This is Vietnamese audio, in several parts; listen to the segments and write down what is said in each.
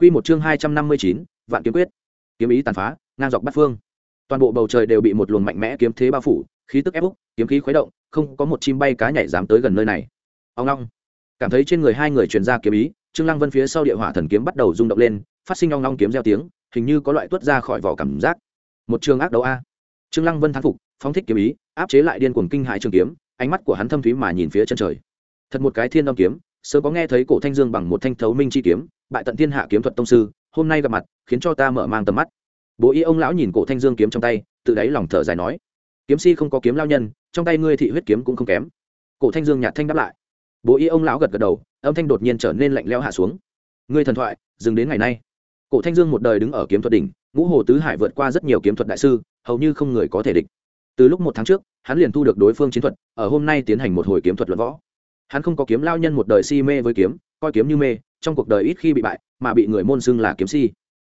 Quy một chương hai trăm năm mươi chín, Vạn kiếm quyết. Kiếm ý tàn phá, ngang dọc bát phương. Toàn bộ bầu trời đều bị một luồng mạnh mẽ kiếm thế bao phủ, khí tức ép bức, kiếm khí khuấy động, không có một chim bay cá nhảy dám tới gần nơi này. Ông long. Cảm thấy trên người hai người truyền ra kiếm ý, Trương Lăng Vân phía sau địa hỏa thần kiếm bắt đầu rung động lên, phát sinh ong long kiếm reo tiếng, hình như có loại tuốt ra khỏi vỏ cảm giác. Một trường ác đấu a. Trương Lăng Vân thắng phục, phóng thích kiếm ý, áp chế lại điên cuồng kinh hãi trường kiếm, ánh mắt của hắn thâm thúy mà nhìn phía chân trời. Thật một cái thiên âm kiếm, sớm có nghe thấy cổ thanh dương bằng một thanh thấu minh chi kiếm, bại tận thiên hạ kiếm thuật tông sư hôm nay gặp mặt khiến cho ta mở mang tầm mắt. Bố y ông lão nhìn cổ thanh dương kiếm trong tay tự đáy lòng thở dài nói kiếm si không có kiếm lao nhân trong tay ngươi thị huyết kiếm cũng không kém. Cổ thanh dương nhạt thanh đáp lại. Bố y ông lão gật gật đầu âm thanh đột nhiên trở nên lạnh leo hạ xuống. Ngươi thần thoại dừng đến ngày nay. Cổ thanh dương một đời đứng ở kiếm thuật đỉnh ngũ hồ tứ hải vượt qua rất nhiều kiếm thuật đại sư hầu như không người có thể địch. Từ lúc một tháng trước hắn liền thu được đối phương chiến thuật ở hôm nay tiến hành một hồi kiếm thuật luận võ hắn không có kiếm lao nhân một đời si mê với kiếm, coi kiếm như mê, trong cuộc đời ít khi bị bại, mà bị người môn xưng là kiếm si.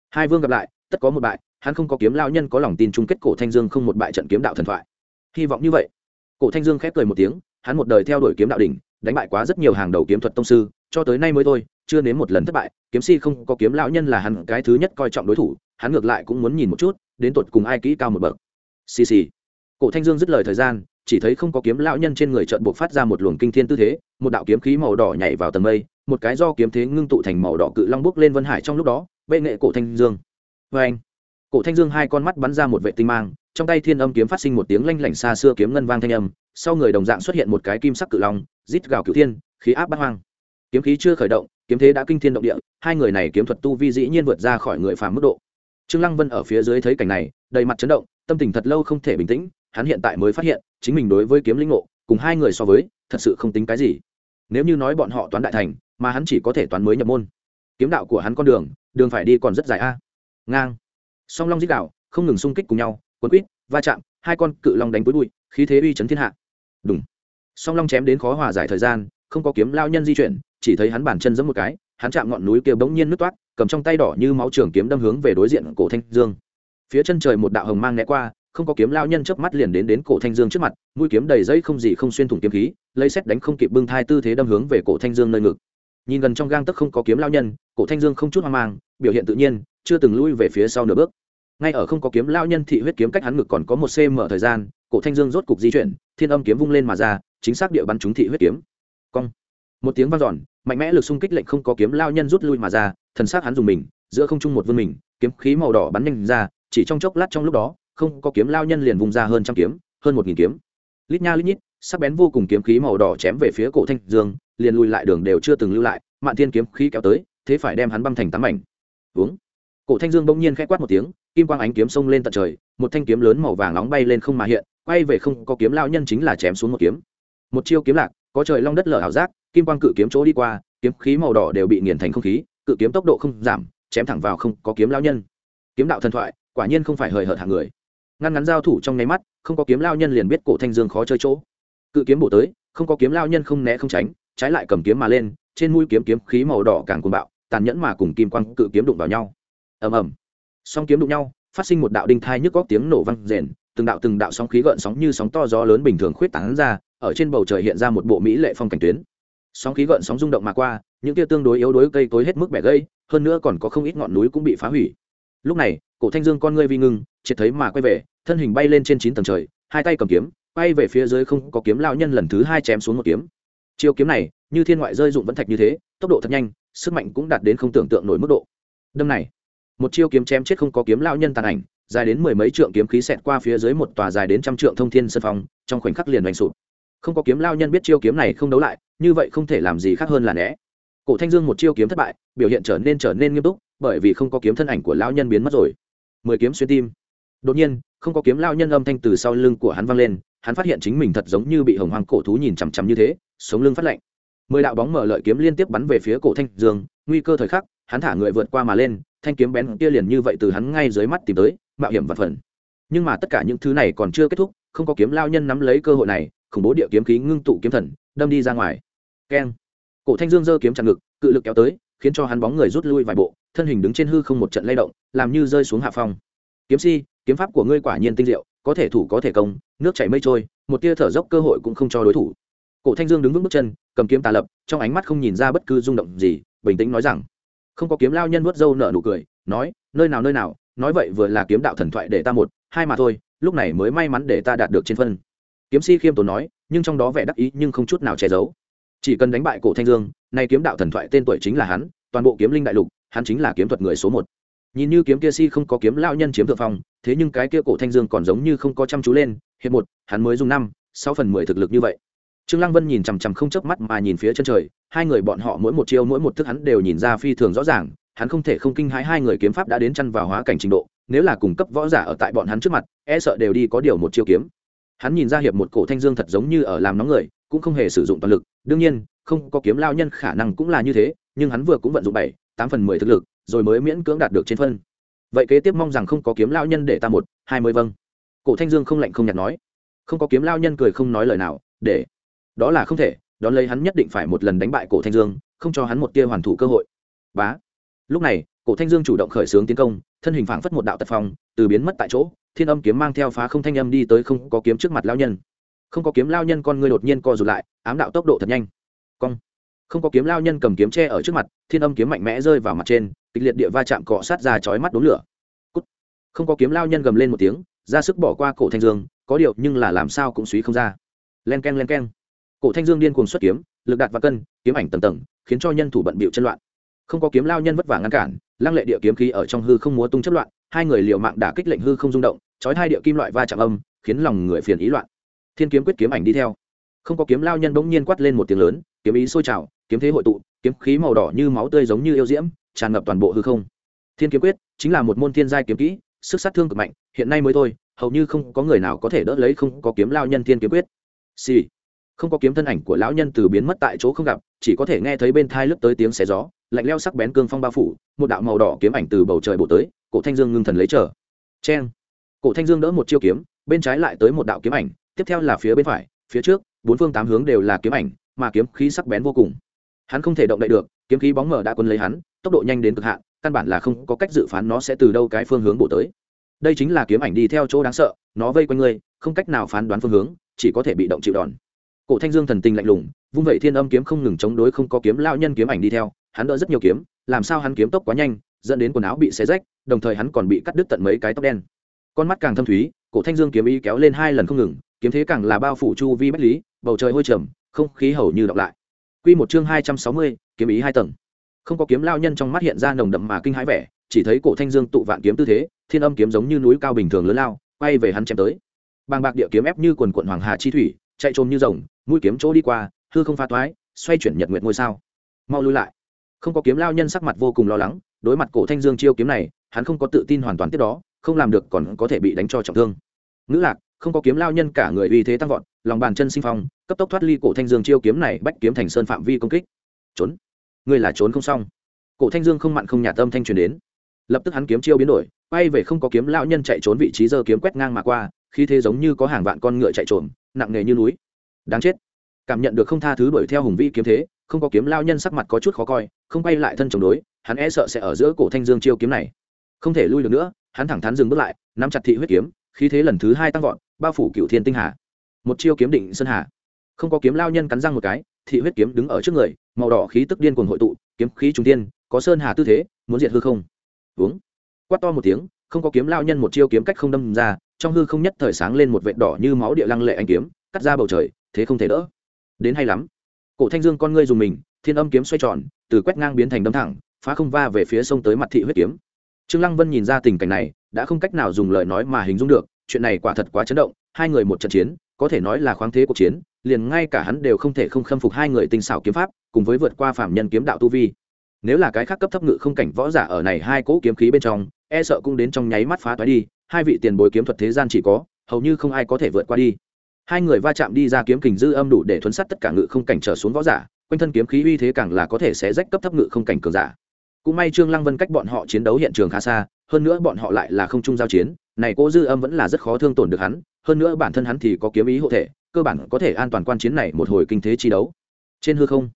Hai vương gặp lại, tất có một bại, hắn không có kiếm lao nhân có lòng tin chung kết cổ thanh dương không một bại trận kiếm đạo thần thoại. Hy vọng như vậy. Cổ thanh dương khép cười một tiếng, hắn một đời theo đuổi kiếm đạo đỉnh, đánh bại quá rất nhiều hàng đầu kiếm thuật tông sư, cho tới nay mới thôi, chưa nếm một lần thất bại, kiếm si không có kiếm lão nhân là hắn cái thứ nhất coi trọng đối thủ, hắn ngược lại cũng muốn nhìn một chút, đến tột cùng ai kỹ cao một bậc. Xì xì. Cổ thanh dương dứt lời thời gian chỉ thấy không có kiếm lão nhân trên người trợn buộc phát ra một luồng kinh thiên tư thế, một đạo kiếm khí màu đỏ nhảy vào tầng mây, một cái do kiếm thế ngưng tụ thành màu đỏ cự long bước lên vân hải trong lúc đó, bệ nghệ cổ thanh dương. Vê anh, cổ thanh dương hai con mắt bắn ra một vệ tinh mang, trong tay thiên âm kiếm phát sinh một tiếng lanh lảnh xa xưa kiếm ngân vang thanh âm, sau người đồng dạng xuất hiện một cái kim sắc cự long, rít gào cửu thiên, khí áp bắt hoang. Kiếm khí chưa khởi động, kiếm thế đã kinh thiên động địa, hai người này kiếm thuật tu vi dĩ nhiên vượt ra khỏi người phàm mức độ. Trương lăng vân ở phía dưới thấy cảnh này, đầy mặt chấn động, tâm tình thật lâu không thể bình tĩnh, hắn hiện tại mới phát hiện chính mình đối với kiếm linh ngộ, cùng hai người so với, thật sự không tính cái gì. Nếu như nói bọn họ toán đại thành, mà hắn chỉ có thể toán mới nhập môn. Kiếm đạo của hắn con đường đường phải đi còn rất dài a. Ngang. Song long dích đạo, không ngừng xung kích cùng nhau, quấn quýt, va chạm, hai con cự long đánh với bụi, khí thế uy chấn thiên hạ. Đúng song long chém đến khó hòa giải thời gian, không có kiếm lao nhân di chuyển, chỉ thấy hắn bản chân giẫm một cái, hắn chạm ngọn núi kia bỗng nhiên nứt toát cầm trong tay đỏ như máu trường kiếm đâm hướng về đối diện cổ thanh dương. Phía chân trời một đạo hồng mang né qua không có kiếm lao nhân chớp mắt liền đến đến cổ thanh dương trước mặt, mũi kiếm đầy dây không gì không xuyên thủng kiếm khí, lấy xét đánh không kịp bưng thai tư thế đâm hướng về cổ thanh dương nơi ngực. Nhìn gần trong gang tấc không có kiếm lao nhân, cổ thanh dương không chút hoang mang, biểu hiện tự nhiên, chưa từng lui về phía sau nửa bước. Ngay ở không có kiếm lao nhân thị huyết kiếm cách hắn ngực còn có một cm thời gian, cổ thanh dương rốt cục di chuyển, thiên âm kiếm vung lên mà ra, chính xác địa bắn trúng thị huyết kiếm. Cong. Một tiếng vang dọn, mạnh mẽ lực xung kích lệnh không có kiếm lao nhân rút lui mà ra, thần xác hắn dùng mình, giữa không trung một vương mình, kiếm khí màu đỏ bắn nhanh ra, chỉ trong chốc lát trong lúc đó không có kiếm lao nhân liền vùng ra hơn trăm kiếm, hơn một nghìn kiếm. Lít nha lít nhít, sắc bén vô cùng kiếm khí màu đỏ chém về phía cổ thanh dương, liền lùi lại đường đều chưa từng lưu lại, mạn thiên kiếm khí kéo tới, thế phải đem hắn băm thành tám mảnh. Uống cổ thanh dương bỗng nhiên k h ẽ quát một tiếng, kim quang ánh kiếm xông lên tận trời, một thanh kiếm lớn màu vàng nóng bay lên không mà hiện, quay về không có kiếm lao nhân chính là chém xuống một kiếm. Một chiêu kiếm lạc, có trời long đất lở ảo giác, kim quang cự kiếm chỗ đi qua, kiếm khí màu đỏ đều bị nghiền thành không khí, cự kiếm tốc độ không giảm, chém thẳng vào không có kiếm lao nhân. Kiếm đạo thần thoại, quả nhiên không phải hời hợt hàng người ngăn ngắn giao thủ trong nháy mắt, không có kiếm lao nhân liền biết cổ thanh dương khó chơi chỗ. Cự kiếm bổ tới, không có kiếm lao nhân không né không tránh, trái lại cầm kiếm mà lên, trên mũi kiếm kiếm khí màu đỏ càng cuồng bạo, tàn nhẫn mà cùng kim quang cự kiếm đụng vào nhau. Ầm ầm. Song kiếm đụng nhau, phát sinh một đạo đinh thai nhức góc tiếng nổ vang rền, từng đạo từng đạo sóng khí gợn sóng như sóng to gió lớn bình thường khuyết tán ra, ở trên bầu trời hiện ra một bộ mỹ lệ phong cảnh tuyến. Sóng khí gợn sóng rung động mà qua, những tia tương đối yếu đối cây cối hết mức bẻ gây hơn nữa còn có không ít ngọn núi cũng bị phá hủy. Lúc này cổ thanh dương con ngươi vi ngưng triệt thấy mà quay về thân hình bay lên trên chín tầng trời hai tay cầm kiếm bay về phía dưới không có kiếm lao nhân lần thứ hai chém xuống một kiếm. Chiêu kiếm này như thiên ngoại rơi dụng vẫn thạch như thế tốc độ thật nhanh sức mạnh cũng đạt đến không tưởng tượng nổi mức độ. Đâm này một chiêu kiếm chém chết không có kiếm lao nhân tàn ảnh dài đến mười mấy trượng kiếm khí xẹt qua phía dưới một tòa dài đến trăm trượng thông thiên sân phòng, trong khoảnh khắc liền đánh sụp. Không có kiếm lao nhân biết chiêu kiếm này không đấu lại như vậy không thể làm gì khác hơn là né. Cổ thanh dương một chiêu kiếm thất bại biểu hiện trở nên trở nên nghiêm túc bởi vì không có kiếm thân ảnh của lao nhân biến mất rồi mười kiếm xuyên tim. Đột nhiên, không có kiếm lao nhân âm thanh từ sau lưng của hắn vang lên, hắn phát hiện chính mình thật giống như bị hồng hoàng cổ thú nhìn chằm chằm như thế, sống lưng phát lạnh. Mười đạo bóng mở lợi kiếm liên tiếp bắn về phía cổ thanh dương, nguy cơ thời khắc, hắn thả người vượt qua mà lên, thanh kiếm bén kia liền như vậy từ hắn ngay dưới mắt tìm tới, mạo hiểm và phần. Nhưng mà tất cả những thứ này còn chưa kết thúc, không có kiếm lao nhân nắm lấy cơ hội này, khủng bố địa kiếm khí ngưng tụ kiếm thần, đâm đi ra ngoài. Keng. Cổ thanh dương giơ kiếm chặn ngực, cự lực kéo tới khiến cho hắn bóng người rút lui vài bộ, thân hình đứng trên hư không một trận lay động, làm như rơi xuống hạ phong. Kiếm si, kiếm pháp của ngươi quả nhiên tinh diệu, có thể thủ có thể công, nước chảy mây trôi, một tia thở dốc cơ hội cũng không cho đối thủ. Cổ thanh dương đứng vững bước chân, cầm kiếm tà lập, trong ánh mắt không nhìn ra bất cứ rung động gì, bình tĩnh nói rằng, không có kiếm lao nhân vớt râu nở nụ cười, nói, nơi nào nơi nào, nói vậy vừa là kiếm đạo thần thoại để ta một, hai mà thôi, lúc này mới may mắn để ta đạt được trên phân. Kiếm si khiêm tốn nói, nhưng trong đó vẻ đắc ý nhưng không chút nào che giấu chỉ cần đánh bại cổ thanh dương, nay kiếm đạo thần thoại tên tuổi chính là hắn, toàn bộ kiếm linh đại lục, hắn chính là kiếm thuật người số một. Nhìn như kiếm kia si không có kiếm lao nhân chiếm thượng phong, thế nhưng cái kia cổ thanh dương còn giống như không có chăm chú lên, hiệp một, hắn mới dùng năm, sáu phần mười thực lực như vậy. Trương lăng vân nhìn chằm chằm không chớp mắt mà nhìn phía chân trời, hai người bọn họ mỗi một chiêu mỗi một thức hắn đều nhìn ra phi thường rõ ràng, hắn không thể không kinh hãi hai người kiếm pháp đã đến chăn vào hóa cảnh trình độ, nếu là cùng cấp võ giả ở tại bọn hắn trước mặt e sợ đều đi có điều một chiêu kiếm. Hắn nhìn ra hiệp một cổ thanh dương thật giống như ở làm nóng người, cũng không hề sử dụng toàn lực đương nhiên, không có kiếm lao nhân khả năng cũng là như thế, nhưng hắn vừa cũng vận dụng bảy, tám phần mười thực lực, rồi mới miễn cưỡng đạt được trên phân. Vậy kế tiếp mong rằng không có kiếm lao nhân để ta một, hai mươi vâng. Cổ thanh dương không lạnh không nhạt nói. Không có kiếm lao nhân cười không nói lời nào, để. Đó là không thể, đón lấy hắn nhất định phải một lần đánh bại cổ thanh dương, không cho hắn một tia hoàn thủ cơ hội. Bá. Lúc này, cổ thanh dương chủ động khởi xướng tiến công, thân hình phảng phất một đạo tật phong, từ biến mất tại chỗ, thiên âm kiếm mang theo phá không thanh âm đi tới không có kiếm trước mặt lao nhân không có kiếm lao nhân con người đột nhiên co rụt lại, ám đạo tốc độ thật nhanh. Cong. Không có kiếm lao nhân cầm kiếm tre ở trước mặt, thiên âm kiếm mạnh mẽ rơi vào mặt trên, kịch liệt địa va chạm cọ sát ra chói mắt đốn lửa. Cút. không có kiếm lao nhân gầm lên một tiếng, ra sức bỏ qua cổ thanh dương, có điều nhưng là làm sao cũng suý không ra. Len k e n len k e n cổ thanh dương điên cuồng xuất kiếm, lực đạt và cân, kiếm ảnh tầng tầng, khiến cho nhân thủ bận bịu chân loạn. Không có kiếm lao nhân vất vả ngăn cản, lăng lệ địa kiếm khí ở trong hư không múa tung chất loạn, hai người liều mạng đả kích lệnh hư không rung động trói hai địa kim loại va chạm âm, khiến lòng người phiền ý loạn thiên kiếm quyết kiếm ảnh đi theo không có kiếm lao nhân bỗng nhiên quát lên một tiếng lớn, kiếm ý sôi trào, kiếm thế hội tụ, kiếm khí màu đỏ như máu tươi giống như yêu diễm, tràn ngập toàn bộ hư không thiên kiếm quyết chính là một môn thiên giai kiếm kỹ, sức sát thương cực mạnh, hiện nay mới thôi, hầu như không có người nào có thể đỡ lấy không có kiếm lao nhân thiên kiếm quyết xì、sì. không có kiếm thân ảnh của lão nhân từ biến mất tại chỗ không gặp, chỉ có thể nghe thấy bên thai lướt tới tiếng xé gió, lạnh leo sắc bén cương phong bao phủ, một đạo màu đỏ kiếm ảnh từ bầu trời bổ tới, cổ thanh dương ngưng thần lấy trở. cheng cổ thanh dương đỡ một chiêu kiếm, bên trái lại tới một đạo kiếm ảnh tiếp theo là phía bên phải, phía trước, bốn phương tám hướng đều là kiếm ảnh, mà kiếm khí sắc bén vô cùng. Hắn không thể động đậy được, kiếm khí bóng mở đã quân lấy hắn, tốc độ nhanh đến cực hạn, căn bản là không có cách dự phán nó sẽ từ đâu cái phương hướng bổ tới. Đây chính là kiếm ảnh đi theo chỗ đáng sợ, nó vây quanh ngươi, không cách nào phán đoán phương hướng, chỉ có thể bị động chịu đòn. Cổ thanh dương thần tình lạnh lùng, vung vậy thiên âm kiếm không ngừng chống đối không có kiếm lao nhân kiếm ảnh đi theo, hắn đỡ rất nhiều kiếm, làm sao hắn kiếm tốc quá nhanh, dẫn đến quần áo bị xé rách, đồng thời hắn còn bị cắt đứt tận mấy cái tóc đen. Con mắt càng thâm thúy, cổ thanh dương kiếm ý kéo lên hai lần không ngừng kiếm thế càng là bao phủ chu vi bách lý bầu trời hôi trầm không khí hầu như đọc lại Quy một chương hai trăm sáu mươi, kiếm ý hai tầng. Không có kiếm lao nhân trong mắt hiện ra nồng đậm mà kinh hãi vẻ, chỉ thấy cổ thanh dương tụ vạn kiếm tư thế, thiên âm kiếm giống như núi cao bình thường lớn lao, quay về hắn chém tới. Bàng bạc địa kiếm ép như quần quận hoàng hà chi thủy, chạy trồm như rồng, mũi kiếm chỗ đi qua, hư không pha toái, xoay chuyển nhật nguyệt ngôi sao. Mau lui lại. Không có kiếm lao nhân sắc mặt vô cùng lo lắng, đối mặt cổ thanh dương chiêu kiếm này, hắn không có tự tin hoàn toàn tiếp đó, không làm được còn có thể bị đánh cho trọng thương. Ngữ lạc, không có kiếm lao nhân cả người uy thế tăng vọt, lòng bàn chân sinh phong, cấp tốc thoát ly cổ thanh dương chiêu kiếm này bách kiếm thành sơn phạm vi công kích. Trốn. Ngươi là trốn không xong. Cổ thanh dương không mặn không nhạt tâm thanh truyền đến. Lập tức hắn kiếm chiêu biến đổi bay về không có kiếm lao nhân chạy trốn vị trí giơ kiếm quét ngang mà qua khi thế giống như có hàng vạn con ngựa chạy trộm nặng nề như núi. Đáng chết. Cảm nhận được không tha thứ đuổi theo hùng vĩ kiếm thế, không có kiếm lao nhân sắc mặt có chút khó coi, không bay lại thân chống đối, hắn e sợ sẽ ở giữa cổ thanh dương chiêu kiếm này. Không thể lui được nữa, hắn thẳng thắn dừng bước lại, nắm chặt thị huyết kiếm, khí thế lần thứ hai tăng vọt bao phủ cựu thiên tinh hà, một chiêu kiếm định sơn hà. Không có kiếm lao nhân cắn răng một cái, thị huyết kiếm đứng ở trước người, màu đỏ khí tức điên cuồng hội tụ, kiếm khí trung tiên có sơn hà tư thế, muốn diệt hư không. Uống quát to một tiếng, không có kiếm lao nhân một chiêu kiếm cách không đâm ra, trong hư không nhất thời sáng lên một vệt đỏ như máu địa lăng lệ anh kiếm, cắt ra bầu trời, thế không thể đỡ. Đến hay lắm. Cổ thanh dương con ngươi dùng mình, thiên âm kiếm xoay tròn, từ quét ngang biến thành đâm thẳng, phá không va về phía sông tới mặt thị huyết kiếm. Trương lăng vân nhìn ra tình cảnh này, đã không cách nào dùng lời nói mà hình dung được chuyện này quả thật quá chấn động, hai người một trận chiến, có thể nói là khoáng thế cuộc chiến, liền ngay cả hắn đều không thể không khâm phục hai người tinh xảo kiếm pháp, cùng với vượt qua phạm nhân kiếm đạo tu vi. Nếu là cái khác cấp thấp ngự không cảnh võ giả ở này hai cỗ kiếm khí bên trong e sợ cũng đến trong nháy mắt phá toái đi, hai vị tiền bối kiếm thuật thế gian chỉ có, hầu như không ai có thể vượt qua đi. Hai người va chạm đi ra kiếm kình dư âm đủ để thuấn sát tất cả ngự không cảnh trở xuống võ giả, quanh thân kiếm khí uy thế càng là có thể sẽ rách cấp thấp ngự không cảnh cường giả. Cũng may trương lăng vân cách bọn họ chiến đấu hiện trường khá xa, hơn nữa bọn họ lại là không chung giao chiến này Cố dư âm vẫn là rất khó thương tổn được hắn, hơn nữa bản thân hắn thì có kiếm ý hộ thể, cơ bản có thể an toàn quan chiến này một hồi kinh thế chi đấu. Trên hư không,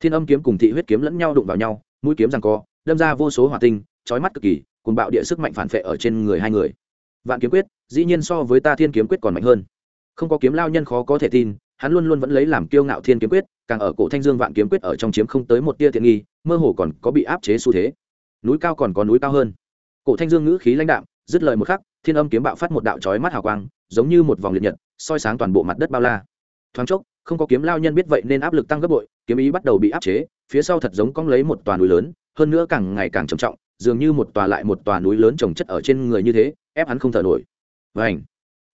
thiên âm kiếm cùng thị huyết kiếm lẫn nhau đụng vào nhau, mũi kiếm rằng co, đâm ra vô số hỏa tinh, chói mắt cực kỳ cùng bạo địa sức mạnh phản phệ ở trên người hai người. Vạn kiếm quyết, dĩ nhiên so với ta thiên kiếm quyết còn mạnh hơn. Không có kiếm lao nhân khó có thể tin, hắn luôn luôn vẫn lấy làm kiêu ngạo thiên kiếm quyết, càng ở cổ thanh dương vạn kiếm quyết ở trong chiếm không tới một tia thiện nghi, mơ hồ còn có bị áp chế xu thế. Núi cao còn có núi cao hơn. Cổ thanh dương ngữ khí lãnh đạm dứt lời một khắc, thiên âm kiếm bạo phát một đạo chói mắt hào quang, giống như một vòng liệt nhật, soi sáng toàn bộ mặt đất bao la. Thoáng chốc, không có kiếm lao nhân biết vậy nên áp lực tăng gấp bội, kiếm ý bắt đầu bị áp chế, phía sau thật giống cong lấy một tòa núi lớn, hơn nữa càng ngày càng trầm trọng, dường như một tòa lại một tòa núi lớn trồng chất ở trên người như thế, ép hắn không thở nổi. Vảnh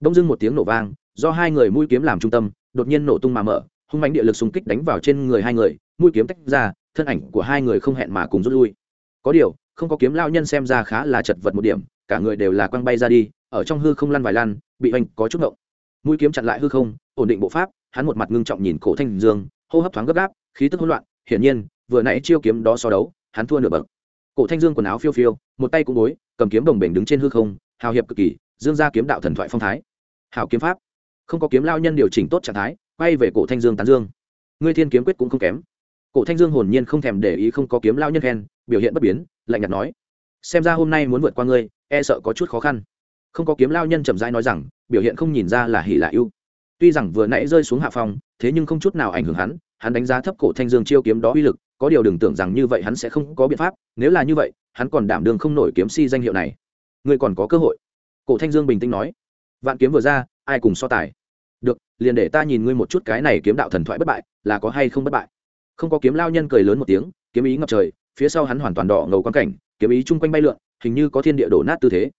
đông dưng một tiếng nổ vang, do hai người mũi kiếm làm trung tâm, đột nhiên nổ tung mà mở, hung mãnh địa lực xung kích đánh vào trên người hai người, mũi kiếm tách ra, thân ảnh của hai người không hẹn mà cùng rút lui. Có điều, không có kiếm lao nhân xem ra khá là chật vật một điểm cả người đều là quăng bay ra đi, ở trong hư không lăn vài lăn, bị oanh có chút ngộng. Mũi kiếm chặn lại hư không, ổn định bộ pháp, hắn một mặt ngưng trọng nhìn cổ thanh dương, hô hấp thoáng gấp gáp, khí tức hỗn loạn, hiển nhiên, vừa nãy chiêu kiếm đó so đấu, hắn thua nửa bậc. Cổ thanh dương quần áo phiêu phiêu, một tay cũng bối, cầm kiếm đồng bể đứng trên hư không, hào hiệp cực kỳ, dương ra kiếm đạo thần thoại phong thái. Hào kiếm pháp. Không có kiếm lao nhân điều chỉnh tốt trạng thái, quay về cổ thanh dương tán dương. Ngươi thiên kiếm quyết cũng không kém. Cổ thanh dương hồn nhiên không thèm để ý không có kiếm lao nhân khen, biểu hiện bất biến, lạnh nhạt nói. Xem ra hôm nay muốn vượt qua ngươi e sợ có chút khó khăn. Không có kiếm lao nhân chậm rãi nói rằng, biểu hiện không nhìn ra là hỉ là ưu. Tuy rằng vừa nãy rơi xuống hạ phòng thế nhưng không chút nào ảnh hưởng hắn hắn đánh giá thấp cổ thanh dương chiêu kiếm đó uy lực, có điều đừng tưởng rằng như vậy hắn sẽ không có biện pháp, nếu là như vậy, hắn còn đảm đương không nổi kiếm si danh hiệu này. Ngươi còn có cơ hội. Cổ thanh dương bình tĩnh nói. Vạn kiếm vừa ra, ai cùng so tài? Được, liền để ta nhìn ngươi một chút cái này kiếm đạo thần thoại bất bại, là có hay không bất bại. Không có kiếm lao nhân cười lớn một tiếng, kiếm ý ngập trời, phía sau hắn hoàn toàn đỏ ngầu quan cảnh, kiếm ý chung quanh bay lượn hình như có thiên địa đổ nát tư thế.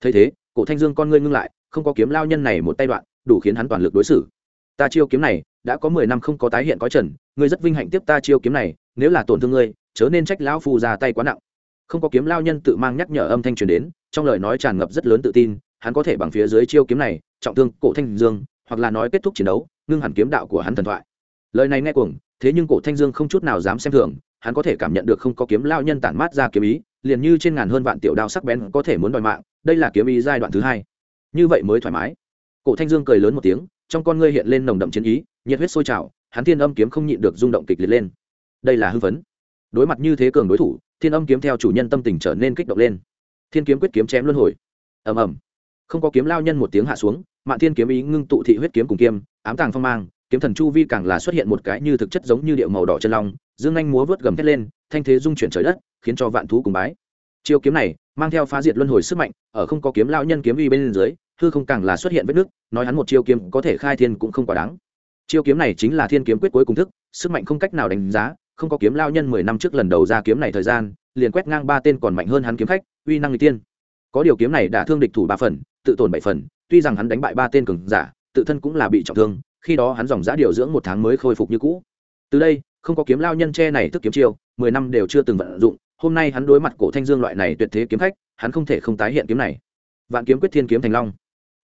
Thấy thế, cổ thanh dương con ngươi ngưng lại, không có kiếm lao nhân này một tay đoạn, đủ khiến hắn toàn lực đối xử. Ta chiêu kiếm này, đã có mười năm không có tái hiện có trần, ngươi rất vinh hạnh tiếp ta chiêu kiếm này, nếu là tổn thương ngươi, chớ nên trách lão phu ra tay quá nặng. Không có kiếm lao nhân tự mang nhắc nhở âm thanh truyền đến, trong lời nói tràn ngập rất lớn tự tin, hắn có thể bằng phía dưới chiêu kiếm này, trọng thương cổ thanh dương, hoặc là nói kết thúc chiến đấu, ngưng hẳn kiếm đạo của hắn thần thoại. Lời này nghe cuồng, thế nhưng cổ thanh dương không chút nào dám xem thường, hắn có thể cảm nhận được không có kiếm lao nhân tản mát ra kiếm ý liền như trên ngàn hơn vạn tiểu đao sắc bén có thể muốn đòi mạng, đây là kiếm ý giai đoạn thứ hai. Như vậy mới thoải mái. Cổ thanh dương cười lớn một tiếng, trong con ngươi hiện lên nồng đậm chiến ý, nhiệt huyết sôi trào, hắn thiên âm kiếm không nhịn được rung động kịch liệt lên. Đây là hư vấn. Đối mặt như thế cường đối thủ, thiên âm kiếm theo chủ nhân tâm tình trở nên kích động lên. Thiên kiếm quyết kiếm chém luân hồi. Ầm ầm. Không có kiếm lao nhân một tiếng hạ xuống, mạn thiên kiếm ý ngưng tụ thị huyết kiếm cùng kiêm ám tàng phong mang, kiếm thần chu vi càng là xuất hiện một cái như thực chất giống như điệu màu đỏ chân long, dương anh múa vớt gầm thét lên, thanh thế dung chuyển trời đất khiến cho vạn thú cùng bái. Chiêu kiếm này mang theo phá diệt luân hồi sức mạnh, ở không có kiếm lao nhân kiếm uy bên dưới, hư không càng là xuất hiện vết nước nói hắn một chiêu kiếm có thể khai thiên cũng không quá đáng. Chiêu kiếm này chính là thiên kiếm quyết cuối cùng thức, sức mạnh không cách nào đánh giá, không có kiếm lao nhân mười năm trước lần đầu ra kiếm này thời gian, liền quét ngang ba tên còn mạnh hơn hắn kiếm khách, uy năng người tiên có điều kiếm này đã thương địch thủ ba phần, tự tổn bảy phần, tuy rằng hắn đánh bại ba tên cường giả, tự thân cũng là bị trọng thương, khi đó hắn dòng giã điều dưỡng một tháng mới khôi phục như cũ. Từ đây, không có kiếm lao nhân che này thức kiếm chiêu, mười năm đều chưa từng vận dụng hôm nay hắn đối mặt cổ thanh dương loại này tuyệt thế kiếm khách, hắn không thể không tái hiện kiếm này. Vạn kiếm quyết thiên kiếm thành long.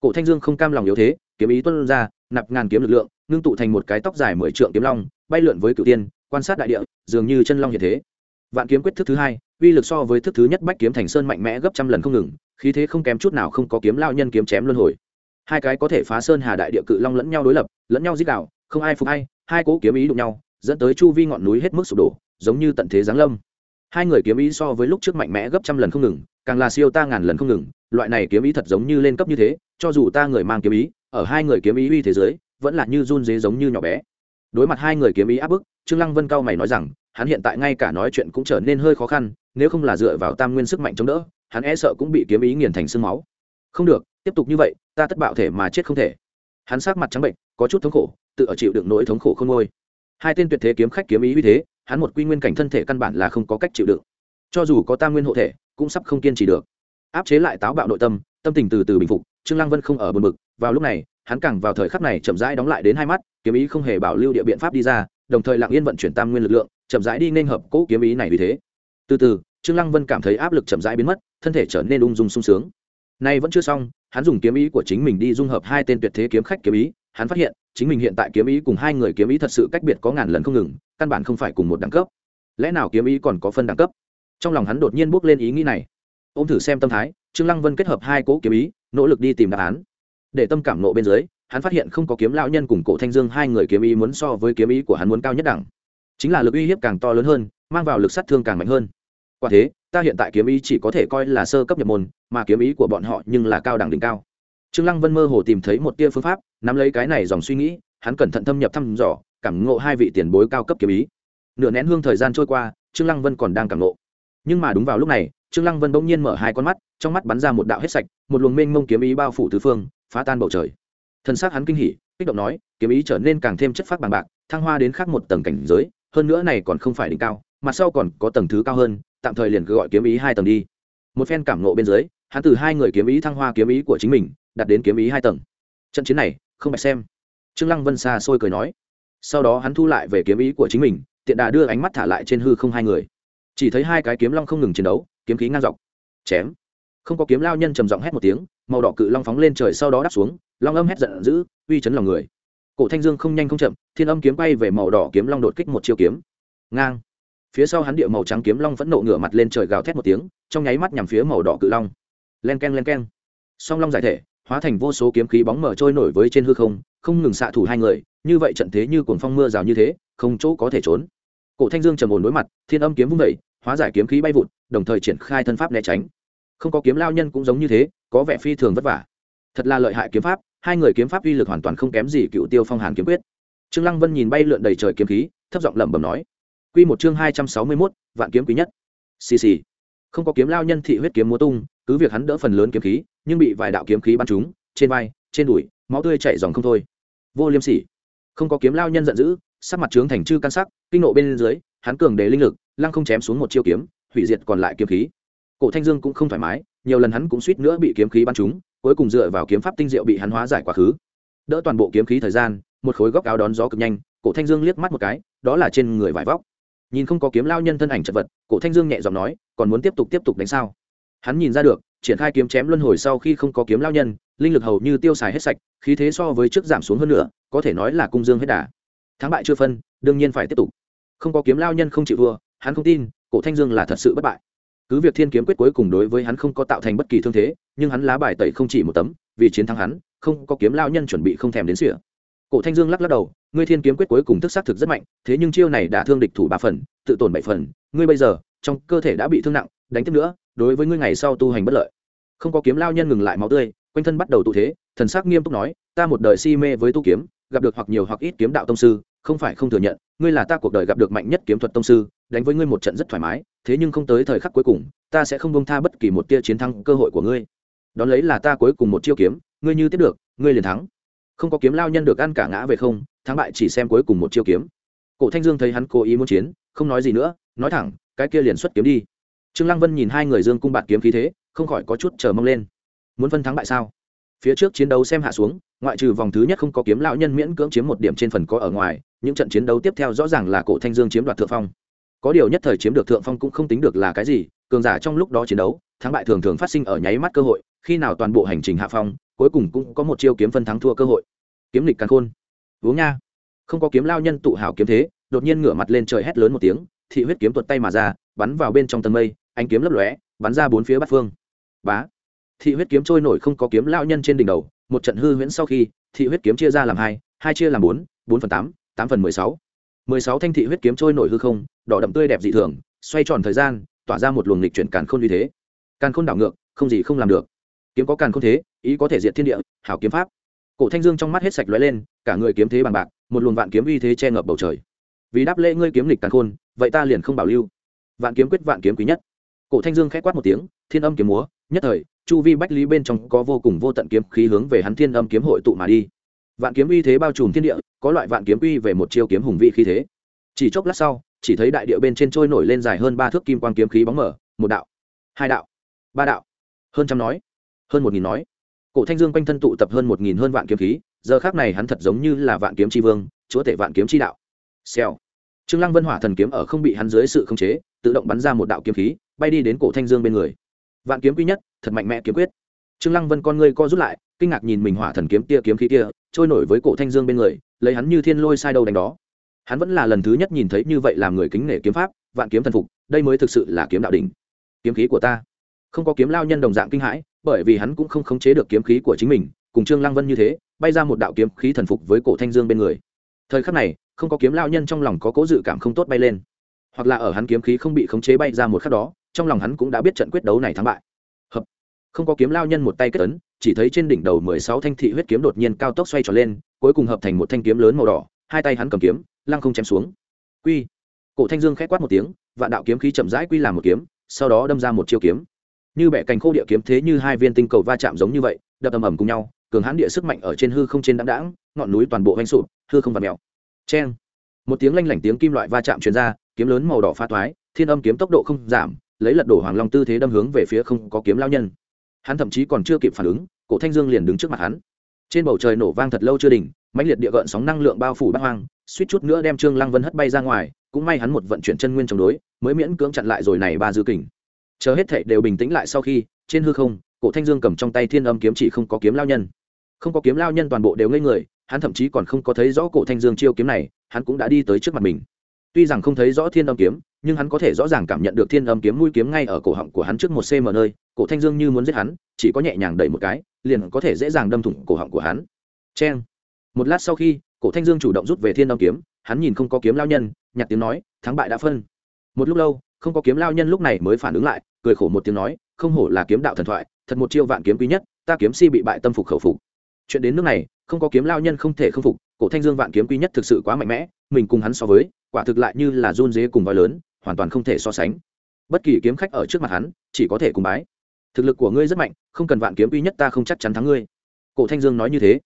Cổ thanh dương không cam lòng yếu thế, kiếm ý tuân ra, nạp ngàn kiếm lực lượng, ngưng tụ thành một cái tóc dài mười trượng kiếm long, bay lượn với cựu tiên, quan sát đại địa, dường như chân long hiện thế. Vạn kiếm quyết thức thứ hai, uy lực so với thức thứ nhất bách kiếm thành sơn mạnh mẽ gấp trăm lần không ngừng, khí thế không kém chút nào không có kiếm lao nhân kiếm chém luân hồi. Hai cái có thể phá sơn hà đại địa cự long lẫn nhau đối lập, lẫn nhau giết đạo không ai phục hay hai cố kiếm ý đụng nhau, dẫn tới chu vi ngọn núi hết mức sụp đổ, giống như tận thế giáng lâm hai người kiếm ý so với lúc trước mạnh mẽ gấp trăm lần không ngừng, càng là siêu ta ngàn lần không ngừng. Loại này kiếm ý thật giống như lên cấp như thế, cho dù ta người mang kiếm ý, ở hai người kiếm ý uy thế giới, vẫn là như run dế giống như nhỏ bé. Đối mặt hai người kiếm ý áp bức, trương lăng vân cao mày nói rằng, hắn hiện tại ngay cả nói chuyện cũng trở nên hơi khó khăn, nếu không là dựa vào tam nguyên sức mạnh chống đỡ, hắn e sợ cũng bị kiếm ý nghiền thành xương máu. Không được, tiếp tục như vậy, ta tất bạo thể mà chết không thể. Hắn sát mặt trắng bệnh có chút thống khổ, tự ở chịu đựng nỗi thống khổ không ngôi hai tên tuyệt thế kiếm khách kiếm ý uy thế hắn một quy nguyên cảnh thân thể căn bản là không có cách chịu đựng. Cho dù có tam nguyên hộ thể, cũng sắp không kiên trì được. Áp chế lại táo bạo nội tâm tâm tình từ từ bình phục, trương lăng vân không ở bờ mực vào lúc này, hắn càng vào thời khắc này chậm rãi đóng lại đến hai mắt, kiếm ý không hề bảo lưu địa biện pháp đi ra, đồng thời lặng yên vận chuyển tam nguyên lực lượng, chậm rãi đi nên hợp cỗ kiếm ý này vì thế. Từ từ, trương lăng vân cảm thấy áp lực chậm rãi biến mất, thân thể trở nên ung dung sung sướng. Nay vẫn chưa xong, hắn dùng kiếm ý của chính mình đi dung hợp hai tên tuyệt thế kiếm khách kiếm ý, hắn phát hiện, chính mình hiện tại kiếm ý cùng hai người kiếm ý thật sự cách biệt có ngàn lần không ngừng căn bản không phải cùng một đẳng cấp. Lẽ nào kiếm ý còn có phân đẳng cấp? Trong lòng hắn đột nhiên bước lên ý nghĩ này. Ô m thử xem tâm thái, trương lăng vân kết hợp hai cỗ kiếm ý, nỗ lực đi tìm đáp án. Để tâm cảm nộ bên dưới, hắn phát hiện không có kiếm lão nhân cùng cổ thanh dương hai người kiếm ý muốn so với kiếm ý của hắn muốn cao nhất đẳng. Chính là lực uy hiếp càng to lớn hơn, mang vào lực sát thương càng mạnh hơn. Quả thế, ta hiện tại kiếm ý chỉ có thể coi là sơ cấp nhập môn, mà kiếm ý của bọn họ nhưng là cao đẳng đỉnh cao. Trương lăng vân mơ hồ tìm thấy một tia phương pháp, nắm lấy cái này dòng suy nghĩ, hắn cẩn thận thâm nhập thăm dò cảm ngộ hai vị tiền bối cao cấp kiếm ý. Nửa nén hương thời gian trôi qua, trương lăng vân còn đang cảm ngộ. Nhưng mà đúng vào lúc này, trương lăng vân bỗng nhiên mở hai con mắt, trong mắt bắn ra một đạo hết sạch, một luồng mênh mông kiếm ý bao phủ tứ phương, phá tan bầu trời. Thân xác hắn kinh hỉ, kích động nói, kiếm ý trở nên càng thêm chất phát bằng bạc, thăng hoa đến khác một tầng cảnh giới, hơn nữa này còn không phải đỉnh cao, mặt sau còn có tầng thứ cao hơn, tạm thời liền cứ gọi kiếm ý hai tầng đi. Một phen cảm nộ bên dưới, hắn từ hai người kiếm ý thăng hoa kiếm ý của chính mình đặt đến kiếm ý hai tầng. Trận chiến này, không phải xem. Trương lăng vân xa xôi cười nói sau đó hắn thu lại về kiếm ý của chính mình, tiện đà đưa ánh mắt thả lại trên hư không hai người. Chỉ thấy hai cái kiếm long không ngừng chiến đấu, kiếm khí ngang dọc. Chém. Không có kiếm lao nhân trầm giọng hét một tiếng, màu đỏ cự long phóng lên trời sau đó đáp xuống, long âm hét giận dữ, uy chấn lòng người. Cổ thanh dương không nhanh không chậm, thiên âm kiếm bay về màu đỏ kiếm long đột kích một chiêu kiếm. Ngang. Phía sau hắn địa màu trắng kiếm long vẫn nộ ngửa mặt lên trời gào thét một tiếng, trong nháy mắt nhằm phía màu đỏ cự long. Len k e n len k e n song long giải thể hóa thành vô số kiếm khí bóng mở trôi nổi với trên hư không không ngừng xạ thủ hai người như vậy trận thế như cuồng phong mưa rào như thế không chỗ có thể trốn. Cổ thanh dương trầm ổn đối mặt thiên âm kiếm vung vẩy hóa giải kiếm khí bay vụt đồng thời triển khai thân pháp né tránh. Không có kiếm lao nhân cũng giống như thế có vẻ phi thường vất vả. Thật là lợi hại kiếm pháp hai người kiếm pháp uy lực hoàn toàn không kém gì cựu tiêu phong hàn kiếm quyết. Trương lăng vân nhìn bay lượn đầy trời kiếm khí thấp giọng lẩm bẩm nói quy một chương hai trăm sáu mươi 261, vạn kiếm quý nhất. Xì xì. Không có kiếm lao nhân thị huyết kiếm múa tung cứ việc hắn đỡ phần lớn kiếm khí nhưng bị vài đạo kiếm khí bắn trúng, trên vai, trên đùi, máu tươi chảy dòng không thôi. Vô liêm sỉ. Không có kiếm lao nhân giận dữ, sắc mặt trướng thành chư căn sắc, kinh nộ bên dưới, hắn cường đề linh lực, lăng không chém xuống một chiêu kiếm, hủy diệt còn lại kiếm khí. Cổ thanh dương cũng không thoải mái, nhiều lần hắn cũng suýt nữa bị kiếm khí bắn trúng, cuối cùng dựa vào kiếm pháp tinh diệu bị hắn hóa giải quá khứ. Đỡ toàn bộ kiếm khí thời gian, một khối góc áo đón gió cực nhanh, cổ thanh dương liếc mắt một cái, đó là trên người vải vóc. Nhìn không có kiếm lao nhân thân ảnh chật vật, cổ thanh dương nhẹ giọng nói, còn muốn tiếp tục tiếp tục đánh sao? Hắn nhìn ra được triển khai kiếm chém luân hồi sau khi không có kiếm lao nhân, linh lực hầu như tiêu xài hết sạch, khí thế so với trước giảm xuống hơn nữa, có thể nói là cung dương hết đà. Thắng bại chưa phân, đương nhiên phải tiếp tục. Không có kiếm lao nhân không chịu thua, hắn không tin, cổ thanh dương là thật sự bất bại. Cứ việc thiên kiếm quyết cuối cùng đối với hắn không có tạo thành bất kỳ thương thế, nhưng hắn lá bài tẩy không chỉ một tấm, vì chiến thắng hắn, không có kiếm lao nhân chuẩn bị không thèm đến sỉa. Cổ thanh dương lắc lắc đầu, ngươi thiên kiếm quyết cuối cùng thức xác thực rất mạnh, thế nhưng chiêu này đã thương địch thủ ba phần, tự tổn bảy phần, ngươi bây giờ, trong cơ thể đã bị thương nặng, đánh tiếp nữa đối với ngươi ngày sau tu hành bất lợi. Không có kiếm lao nhân ngừng lại máu tươi, quanh thân bắt đầu tụ thế, thần sắc nghiêm túc nói, ta một đời si mê với tu kiếm, gặp được hoặc nhiều hoặc ít kiếm đạo tông sư, không phải không thừa nhận, ngươi là ta cuộc đời gặp được mạnh nhất kiếm thuật tông sư, đánh với ngươi một trận rất thoải mái, thế nhưng không tới thời khắc cuối cùng, ta sẽ không bông tha bất kỳ một tia chiến thắng cơ hội của ngươi. Đón lấy là ta cuối cùng một chiêu kiếm, ngươi như tiếp được, ngươi liền thắng. Không có kiếm lao nhân được ăn cả ngã về không, thắng bại chỉ xem cuối cùng một chiêu kiếm. Cổ thanh dương thấy hắn cố ý muốn chiến, không nói gì nữa, nói thẳng, cái kia liền xuất kiếm đi trương lăng vân nhìn hai người dương cung bạt kiếm khí thế, không khỏi có chút chờ mong lên. Muốn phân thắng bại sao? Phía trước chiến đấu xem hạ xuống, ngoại trừ vòng thứ nhất không có kiếm lão nhân miễn cưỡng chiếm một điểm trên phần có ở ngoài, những trận chiến đấu tiếp theo rõ ràng là cổ thanh dương chiếm đoạt thượng phong. Có điều nhất thời chiếm được thượng phong cũng không tính được là cái gì, cường giả trong lúc đó chiến đấu, thắng bại thường thường phát sinh ở nháy mắt cơ hội, khi nào toàn bộ hành trình hạ phong, cuối cùng cũng có một chiêu kiếm phân thắng thua cơ hội. Kiếm lịch càn khôn. Uống nha. Không có kiếm lao nhân tụ hảo kiếm thế, đột nhiên ngửa mặt lên trời hét lớn một tiếng, thị huyết kiếm tuột tay mà ra, bắn vào bên trong tầng mây anh kiếm lấp lóe, bắn ra bốn phía bát phương. Bá. Thị huyết kiếm trôi nổi không có kiếm lão nhân trên đỉnh đầu, một trận hư huyễn sau khi, thị huyết kiếm chia ra làm hai hai chia làm bốn bốn phần tám tám phần mười sáu. Mười sáu thanh thị huyết kiếm trôi nổi hư không, đỏ đậm tươi đẹp dị thường, xoay tròn thời gian, tỏa ra một luồng lịch chuyển càn khôn như thế. Càn khôn đảo ngược, không gì không làm được. Kiếm có càn khôn thế, ý có thể diệt thiên địa, hảo kiếm pháp. Cổ thanh dương trong mắt hết sạch lóe lên, cả người kiếm thế bằng bạc, một luồng vạn kiếm uy thế che ngập bầu trời. Vì đáp lễ ngươi kiếm lịch càn khôn, vậy ta liền không bảo lưu. Vạn kiếm quyết vạn kiếm quý nhất cổ thanh dương khẽ quát một tiếng, thiên âm kiếm múa, nhất thời, chu vi bách lý bên trong có vô cùng vô tận kiếm khí hướng về hắn thiên âm kiếm hội tụ mà đi. Vạn kiếm uy thế bao trùm thiên địa, có loại vạn kiếm uy về một chiêu kiếm hùng vị khí thế. Chỉ chốc lát sau, chỉ thấy đại địa bên trên trôi nổi lên dài hơn ba thước kim quang kiếm khí bóng mở một đạo, hai đạo, ba đạo. Hơn trăm nói, hơn một nghìn nói. Cổ thanh dương quanh thân tụ tập hơn một nghìn hơn vạn kiếm khí, giờ khác này hắn thật giống như là vạn kiếm tri vương, chúa tể vạn kiếm tri đạo. Xèo. Trương lăng vân hỏa thần kiếm ở không bị hắn dưới sự khống chế, tự động bắn ra một đạo kiếm khí bay đi đến cổ thanh dương bên người. Vạn kiếm quý nhất, thật mạnh mẽ kiếm quyết. Trương lăng vân con ngươi co rút lại, kinh ngạc nhìn mình hỏa thần kiếm tia kiếm khí kia, trôi nổi với cổ thanh dương bên người, lấy hắn như thiên lôi sai đầu đánh đó. Hắn vẫn là lần thứ nhất nhìn thấy như vậy làm người kính nể kiếm pháp, vạn kiếm thần phục, đây mới thực sự là kiếm đạo đỉnh. Kiếm khí của ta. Không có kiếm lao nhân đồng dạng kinh hãi, bởi vì hắn cũng không khống chế được kiếm khí của chính mình, cùng trương lăng vân như thế, bay ra một đạo kiếm khí thần phục với cổ thanh dương bên người. Thời khắc này, không có kiếm lao nhân trong lòng có cố dự cảm không tốt bay lên. Hoặc là ở hắn kiếm khí không bị khống chế bay ra một khắc đó trong lòng hắn cũng đã biết trận quyết đấu này thắng bại. Hợp. Không có kiếm lao nhân một tay kết ấn chỉ thấy trên đỉnh đầu mười sáu thanh thị huyết kiếm đột nhiên cao tốc xoay tròn lên cuối cùng hợp thành một thanh kiếm lớn màu đỏ hai tay hắn cầm kiếm lăng không chém xuống. Quy. Cổ thanh dương khẽ quát một tiếng vạn đạo kiếm khí chậm rãi quy làm một kiếm sau đó đâm ra một chiêu kiếm. Như bẻ cành khô địa kiếm thế như hai viên tinh cầu va chạm giống như vậy đập ầm ầm cùng nhau cường hãn địa sức mạnh ở trên hư không trên đãng đãng ngọn núi toàn bộ vanh sụp hư không vặn mèo. Chen, một tiếng lanh lảnh tiếng kim loại va chạm truyền ra kiếm lớn màu đỏ pha thoái thiên âm kiếm tốc độ không giảm lấy lật đổ hoàng long tư thế đâm hướng về phía không có kiếm lao nhân. Hắn thậm chí còn chưa kịp phản ứng, cổ thanh dương liền đứng trước mặt hắn. Trên bầu trời nổ vang thật lâu chưa đỉnh, mãnh liệt địa gợn sóng năng lượng bao phủ bát hoang, suýt chút nữa đem trương lăng vân hất bay ra ngoài, cũng may hắn một vận chuyển chân nguyên chống đối, mới miễn cưỡng chặn lại rồi này ba dư kình. Chờ hết thảy đều bình tĩnh lại sau khi, trên hư không, cổ thanh dương cầm trong tay thiên âm kiếm chỉ không có kiếm lao nhân. Không có kiếm lao nhân toàn bộ đều ngây người, hắn thậm chí còn không có thấy rõ cổ thanh dương chiêu kiếm này, hắn cũng đã đi tới trước mặt mình. Tuy rằng không thấy rõ thiên âm kiếm nhưng hắn có thể rõ ràng cảm nhận được thiên âm kiếm mũi kiếm ngay ở cổ họng của hắn trước một cm nơi, cổ thanh dương như muốn giết hắn, chỉ có nhẹ nhàng đẩy một cái, liền có thể dễ dàng đâm thủng cổ họng của hắn. Cheng. Một lát sau khi, cổ thanh dương chủ động rút về thiên âm kiếm, hắn nhìn không có kiếm lao nhân nhặt tiếng nói, thắng bại đã phân. Một lúc lâu, không có kiếm lao nhân lúc này mới phản ứng lại, cười khổ một tiếng nói, không hổ là kiếm đạo thần thoại, thật một chiêu vạn kiếm quý nhất, ta kiếm si bị bại tâm phục khẩu phục. Chuyện đến nước này, không có kiếm lao nhân không thể không phục, cổ thanh dương vạn kiếm quý nhất thực sự quá mạnh mẽ, mình cùng hắn so với, quả thực lại như là run dế cùng voi lớn hoàn toàn không thể so sánh. Bất kỳ kiếm khách ở trước mặt hắn, chỉ có thể cùng bái. Thực lực của ngươi rất mạnh, không cần vạn kiếm uy nhất ta không chắc chắn thắng ngươi. Cổ thanh dương nói như thế.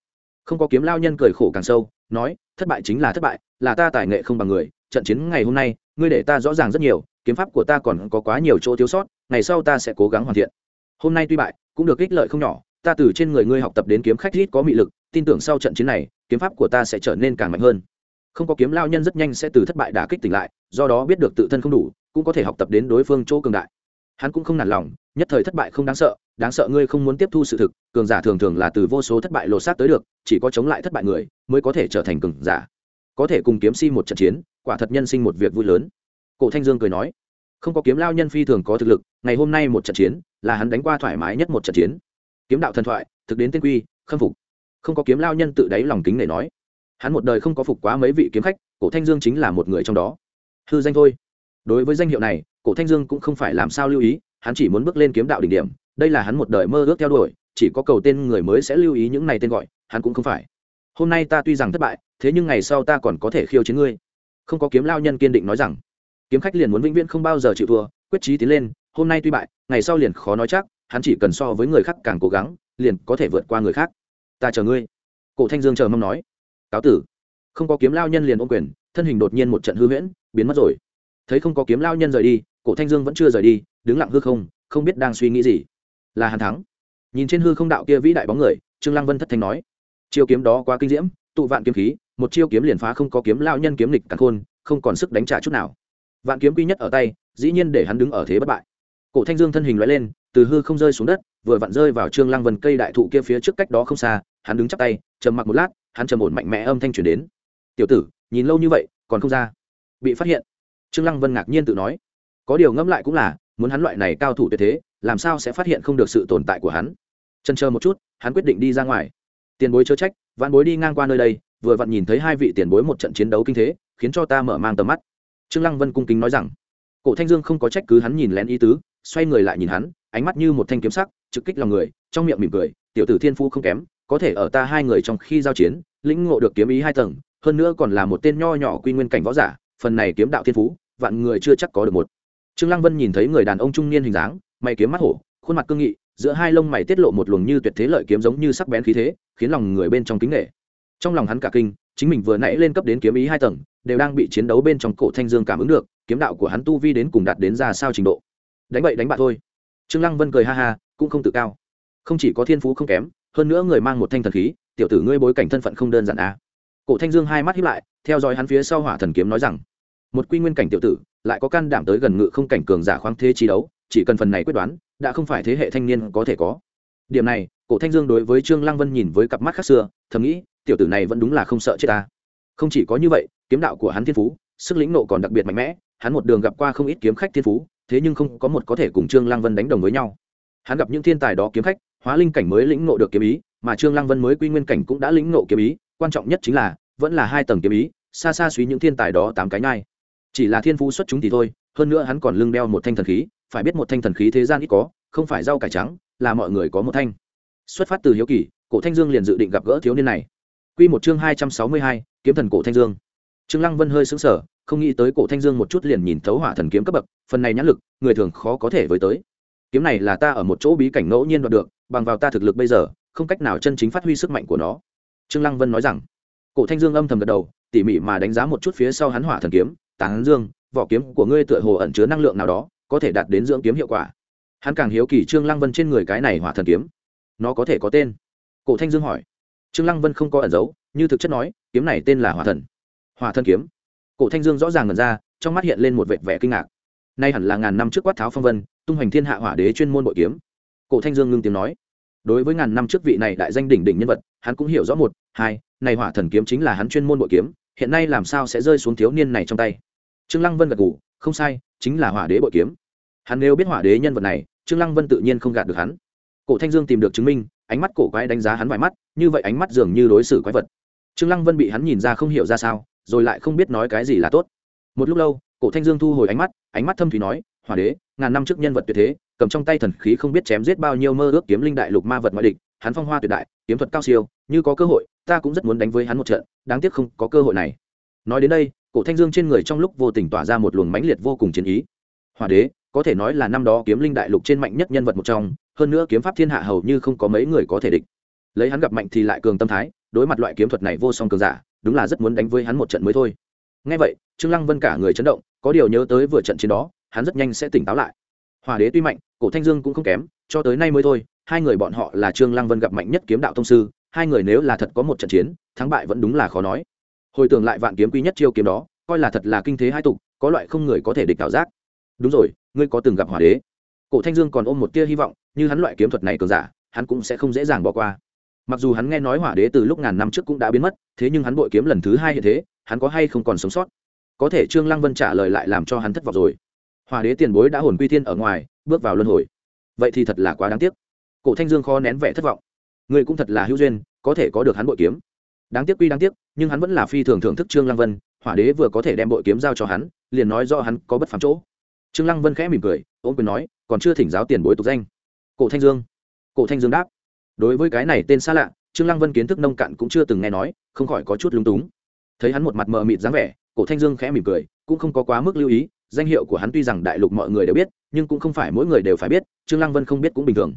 Không có kiếm lao nhân cười khổ càng sâu, nói, thất bại chính là thất bại, là ta tài nghệ không bằng người, trận chiến ngày hôm nay, ngươi để ta rõ ràng rất nhiều, kiếm pháp của ta còn có quá nhiều chỗ thiếu sót, ngày sau ta sẽ cố gắng hoàn thiện. Hôm nay tuy bại, cũng được ích lợi không nhỏ, ta từ trên người ngươi học tập đến kiếm khách rít có mị lực, tin tưởng sau trận chiến này, kiếm pháp của ta sẽ trở nên càng mạnh hơn không có kiếm lao nhân rất nhanh sẽ từ thất bại đả kích tỉnh lại, do đó biết được tự thân không đủ, cũng có thể học tập đến đối phương chỗ cường đại. Hắn cũng không nản lòng, nhất thời thất bại không đáng sợ đáng sợ ngươi không muốn tiếp thu sự thực, cường giả thường thường là từ vô số thất bại lột xác tới được, chỉ có chống lại thất bại người mới có thể trở thành cường giả. Có thể cùng kiếm si một trận chiến, quả thật nhân sinh một việc vui lớn. Cổ thanh dương cười nói, không có kiếm lao nhân phi thường có thực lực, ngày hôm nay một trận chiến, là hắn đánh qua thoải mái nhất một trận chiến. Kiếm đạo thần thoại, thực đến tên quy, khâm phục. Không có kiếm lao nhân tự đáy lòng kính để nói hắn một đời không có phục quá mấy vị kiếm khách, cổ thanh dương chính là một người trong đó. Hư danh thôi. Đối với danh hiệu này, cổ thanh dương cũng không phải làm sao lưu ý, hắn chỉ muốn bước lên kiếm đạo đỉnh điểm. Đây là hắn một đời mơ ước theo đuổi, chỉ có cầu tên người mới sẽ lưu ý những này tên gọi, hắn cũng không phải. Hôm nay ta tuy rằng thất bại, thế nhưng ngày sau ta còn có thể khiêu chiến ngươi. Không có kiếm lao nhân kiên định nói rằng. Kiếm khách liền muốn vĩnh viễn không bao giờ chịu thua, quyết trí tiến lên, hôm nay tuy bại, ngày sau liền khó nói chắc, hắn chỉ cần so với người khác càng cố gắng, liền có thể vượt qua người khác. Ta chờ ngươi. Cổ thanh dương chờ mong nói cáo tử. Không có kiếm lao nhân liền ôm quyền, thân hình đột nhiên một trận hư huyễn, biến mất rồi. Thấy không có kiếm lao nhân rời đi, cổ thanh dương vẫn chưa rời đi, đứng lặng hư không không biết đang suy nghĩ gì. Là hàn thắng. Nhìn trên hư không đạo kia vĩ đại bóng người, trương lăng vân thất thanh nói. Chiêu kiếm đó quá kinh diễm, tụ vạn kiếm khí, một chiêu kiếm liền phá không có kiếm lao nhân kiếm lịch càng khôn, không còn sức đánh trả chút nào. Vạn kiếm quy nhất ở tay, dĩ nhiên để hắn đứng ở thế bất bại. Cổ thanh dương thân hình lóe lên, từ hư không rơi xuống đất, vừa vặn rơi vào trương lăng vân cây đại thụ kia phía trước cách đó không xa, hắn đứng chắp tay, trầm mặc một lát hắn trầm ổn mạnh mẽ âm thanh truyền đến. Tiểu tử, nhìn lâu như vậy, còn không ra? Bị phát hiện, trương lăng vân ngạc nhiên tự nói. Có điều ngẫm lại cũng là, muốn hắn loại này cao thủ tuyệt thế, làm sao sẽ phát hiện không được sự tồn tại của hắn? Chân chờ một chút, hắn quyết định đi ra ngoài. Tiền bối chớ trách, vạn bối đi ngang qua nơi đây, vừa vặn nhìn thấy hai vị tiền bối một trận chiến đấu kinh thế, khiến cho ta mở mang tầm mắt. Trương lăng vân cung kính nói rằng. Cổ thanh dương không có trách cứ hắn nhìn lén ý tứ, xoay người lại nhìn hắn, ánh mắt như một thanh kiếm sắc, trực kích lòng người, trong miệng mỉm cười, tiểu tử thiên phu không kém có thể ở ta hai người trong khi giao chiến, lĩnh ngộ được kiếm ý hai tầng, hơn nữa còn là một tên nho nhỏ quy nguyên cảnh võ giả, phần này kiếm đạo thiên phú, vạn người chưa chắc có được một. Trương lăng vân nhìn thấy người đàn ông trung niên hình dáng, mày kiếm mắt hổ, khuôn mặt cương nghị, giữa hai lông mày tiết lộ một luồng như tuyệt thế lợi kiếm giống như sắc bén khí thế, khiến lòng người bên trong kính nghệ trong lòng hắn cả kinh, chính mình vừa nãy lên cấp đến kiếm ý hai tầng, đều đang bị chiến đấu bên trong cổ thanh dương cảm ứng được, kiếm đạo của hắn tu vi đến cùng đạt đến ra sao trình độ. Đánh bậy đánh bạ thôi. Trương lăng vân cười ha ha, cũng không tự cao. Không chỉ có thiên phú không kém hơn nữa người mang một thanh thần khí, tiểu tử ngươi bối cảnh thân phận không đơn giản a cổ thanh dương hai mắt hiếp lại, theo dõi hắn phía sau hỏa thần kiếm nói rằng, một quy nguyên cảnh tiểu tử, lại có can đảm tới gần ngự không cảnh cường giả khoáng thế chi đấu, chỉ cần phần này quyết đoán, đã không phải thế hệ thanh niên có thể có. Điểm này, cổ thanh dương đối với trương lăng vân nhìn với cặp mắt khác xưa, thầm nghĩ, tiểu tử này vẫn đúng là không sợ chết ta. Không chỉ có như vậy, kiếm đạo của hắn thiên phú, sức lĩnh nộ còn đặc biệt mạnh mẽ, hắn một đường gặp qua không ít kiếm khách thiên phú, thế nhưng không có một có thể cùng trương lăng vân đánh đồng với nhau hắn gặp những thiên tài đó kiếm khách, hóa linh cảnh mới lĩnh ngộ được kiếm ý, mà trương lăng vân mới quy nguyên cảnh cũng đã lĩnh ngộ kiếm ý, quan trọng nhất chính là, vẫn là hai tầng kiếm ý, xa xa suy những thiên tài đó tám cái nhai. Chỉ là thiên phú xuất chúng thì thôi, hơn nữa hắn còn lưng đeo một thanh thần khí, phải biết một thanh thần khí thế gian ít có, không phải rau cải trắng, là mọi người có một thanh. Xuất phát từ hiếu kỳ, cổ thanh dương liền dự định gặp gỡ thiếu niên này. Quy một chương hai trăm sáu mươi hai, kiếm thần cổ thanh dương. Trương lăng vân hơi sững sờ, không nghĩ tới cổ thanh dương một chút liền nhìn thấu hỏa thần kiếm cấp bậc, phần này nhãn lực, người thường khó có thể với tới kiếm này là ta ở một chỗ bí cảnh ngẫu nhiên đoạt được, bằng vào ta thực lực bây giờ, không cách nào chân chính phát huy sức mạnh của nó. Trương lăng vân nói rằng. Cổ thanh dương âm thầm gật đầu, tỉ mỉ mà đánh giá một chút phía sau hắn hỏa thần kiếm, tán dương, vỏ kiếm của ngươi tựa hồ ẩn chứa năng lượng nào đó, có thể đạt đến dưỡng kiếm hiệu quả. Hắn càng hiếu kỳ trương lăng vân trên người cái này hỏa thần kiếm. Nó có thể có tên? Cổ thanh dương hỏi. Trương lăng vân không có ẩn giấu, như thực chất nói, kiếm này tên là hỏa thần. Hỏa thần kiếm? Cổ thanh dương rõ ràng ngần ra, trong mắt hiện lên một vệt vẻ kinh ngạc. Nay hẳn là ngàn năm trước quát tháo phong vân tung hoành thiên hạ hỏa đế chuyên môn bội kiếm. Cổ thanh dương ngưng tiếng nói. Đối với ngàn năm trước vị này đại danh đỉnh đỉnh nhân vật, hắn cũng hiểu rõ một, hai, này hỏa thần kiếm chính là hắn chuyên môn bội kiếm, hiện nay làm sao sẽ rơi xuống thiếu niên này trong tay? Trương lăng vân gật gù, không sai, chính là hỏa đế bội kiếm. Hắn nếu biết hỏa đế nhân vật này, trương lăng vân tự nhiên không gạt được hắn. Cổ thanh dương tìm được chứng minh, ánh mắt cổ quái đánh giá hắn vài mắt, như vậy ánh mắt dường như đối xử quái vật. Trương lăng vân bị hắn nhìn ra không hiểu ra sao, rồi lại không biết nói cái gì là tốt. Một lúc lâu, cổ thanh dương thu hồi ánh mắt ánh mắt thâm thủy nói, hỏa đế ngàn năm trước nhân vật tuyệt thế, cầm trong tay thần khí không biết chém giết bao nhiêu mơ ước kiếm linh đại lục ma vật ngoại địch, hắn phong hoa tuyệt đại, kiếm thuật cao siêu, như có cơ hội, ta cũng rất muốn đánh với hắn một trận, đáng tiếc không có cơ hội này. Nói đến đây, cổ thanh dương trên người trong lúc vô tình tỏa ra một luồng mãnh liệt vô cùng chiến ý. Hỏa đế, có thể nói là năm đó kiếm linh đại lục trên mạnh nhất nhân vật một trong, hơn nữa kiếm pháp thiên hạ hầu như không có mấy người có thể địch. Lấy hắn gặp mạnh thì lại cường tâm thái, đối mặt loại kiếm thuật này vô song cường giả, đúng là rất muốn đánh với hắn một trận mới thôi. Ngay vậy, trương lăng vân cả người chấn động, có điều nhớ tới vừa trận chiến đó hắn rất nhanh sẽ tỉnh táo lại. Hòa đế tuy mạnh, cổ thanh dương cũng không kém, cho tới nay mới thôi, hai người bọn họ là trương lăng vân gặp mạnh nhất kiếm đạo thông sư, hai người nếu là thật có một trận chiến, thắng bại vẫn đúng là khó nói. Hồi tưởng lại vạn kiếm quý nhất chiêu kiếm đó, coi là thật là kinh thế hai tục, có loại không người có thể địch ảo giác. Đúng rồi, ngươi có từng gặp hỏa đế? Cổ thanh dương còn ôm một tia hy vọng, như hắn loại kiếm thuật này cường giả, hắn cũng sẽ không dễ dàng bỏ qua. Mặc dù hắn nghe nói hỏa đế từ lúc ngàn năm trước cũng đã biến mất, thế nhưng hắn bội kiếm lần thứ hai hiện thế, hắn có hay không còn sống sót? Có thể trương lăng vân trả lời lại làm cho hắn thất vọng rồi hòa đế tiền bối đã hồn quy thiên ở ngoài, bước vào luân hồi. Vậy thì thật là quá đáng tiếc. Cổ thanh dương khó nén vẻ thất vọng. Người cũng thật là hữu duyên, có thể có được hắn bội kiếm. Đáng tiếc quy đáng tiếc, nhưng hắn vẫn là phi thường thưởng thức trương lăng vân, hỏa đế vừa có thể đem bội kiếm giao cho hắn, liền nói do hắn có bất phàm chỗ. Trương lăng vân khẽ mỉm cười ôm quyền nói, còn chưa thỉnh giáo tiền bối tục danh. Cổ thanh dương. Cổ thanh dương đáp, đối với cái này tên xa lạ, trương lăng vân kiến thức nông cạn cũng chưa từng nghe nói, không khỏi có chút lúng túng. Thấy hắn một mặt mờ mịt dáng vẻ, cổ thanh dương khẽ mỉm cười, cũng không có quá mức lưu ý danh hiệu của hắn tuy rằng đại lục mọi người đều biết, nhưng cũng không phải mỗi người đều phải biết, trương lăng vân không biết cũng bình thường.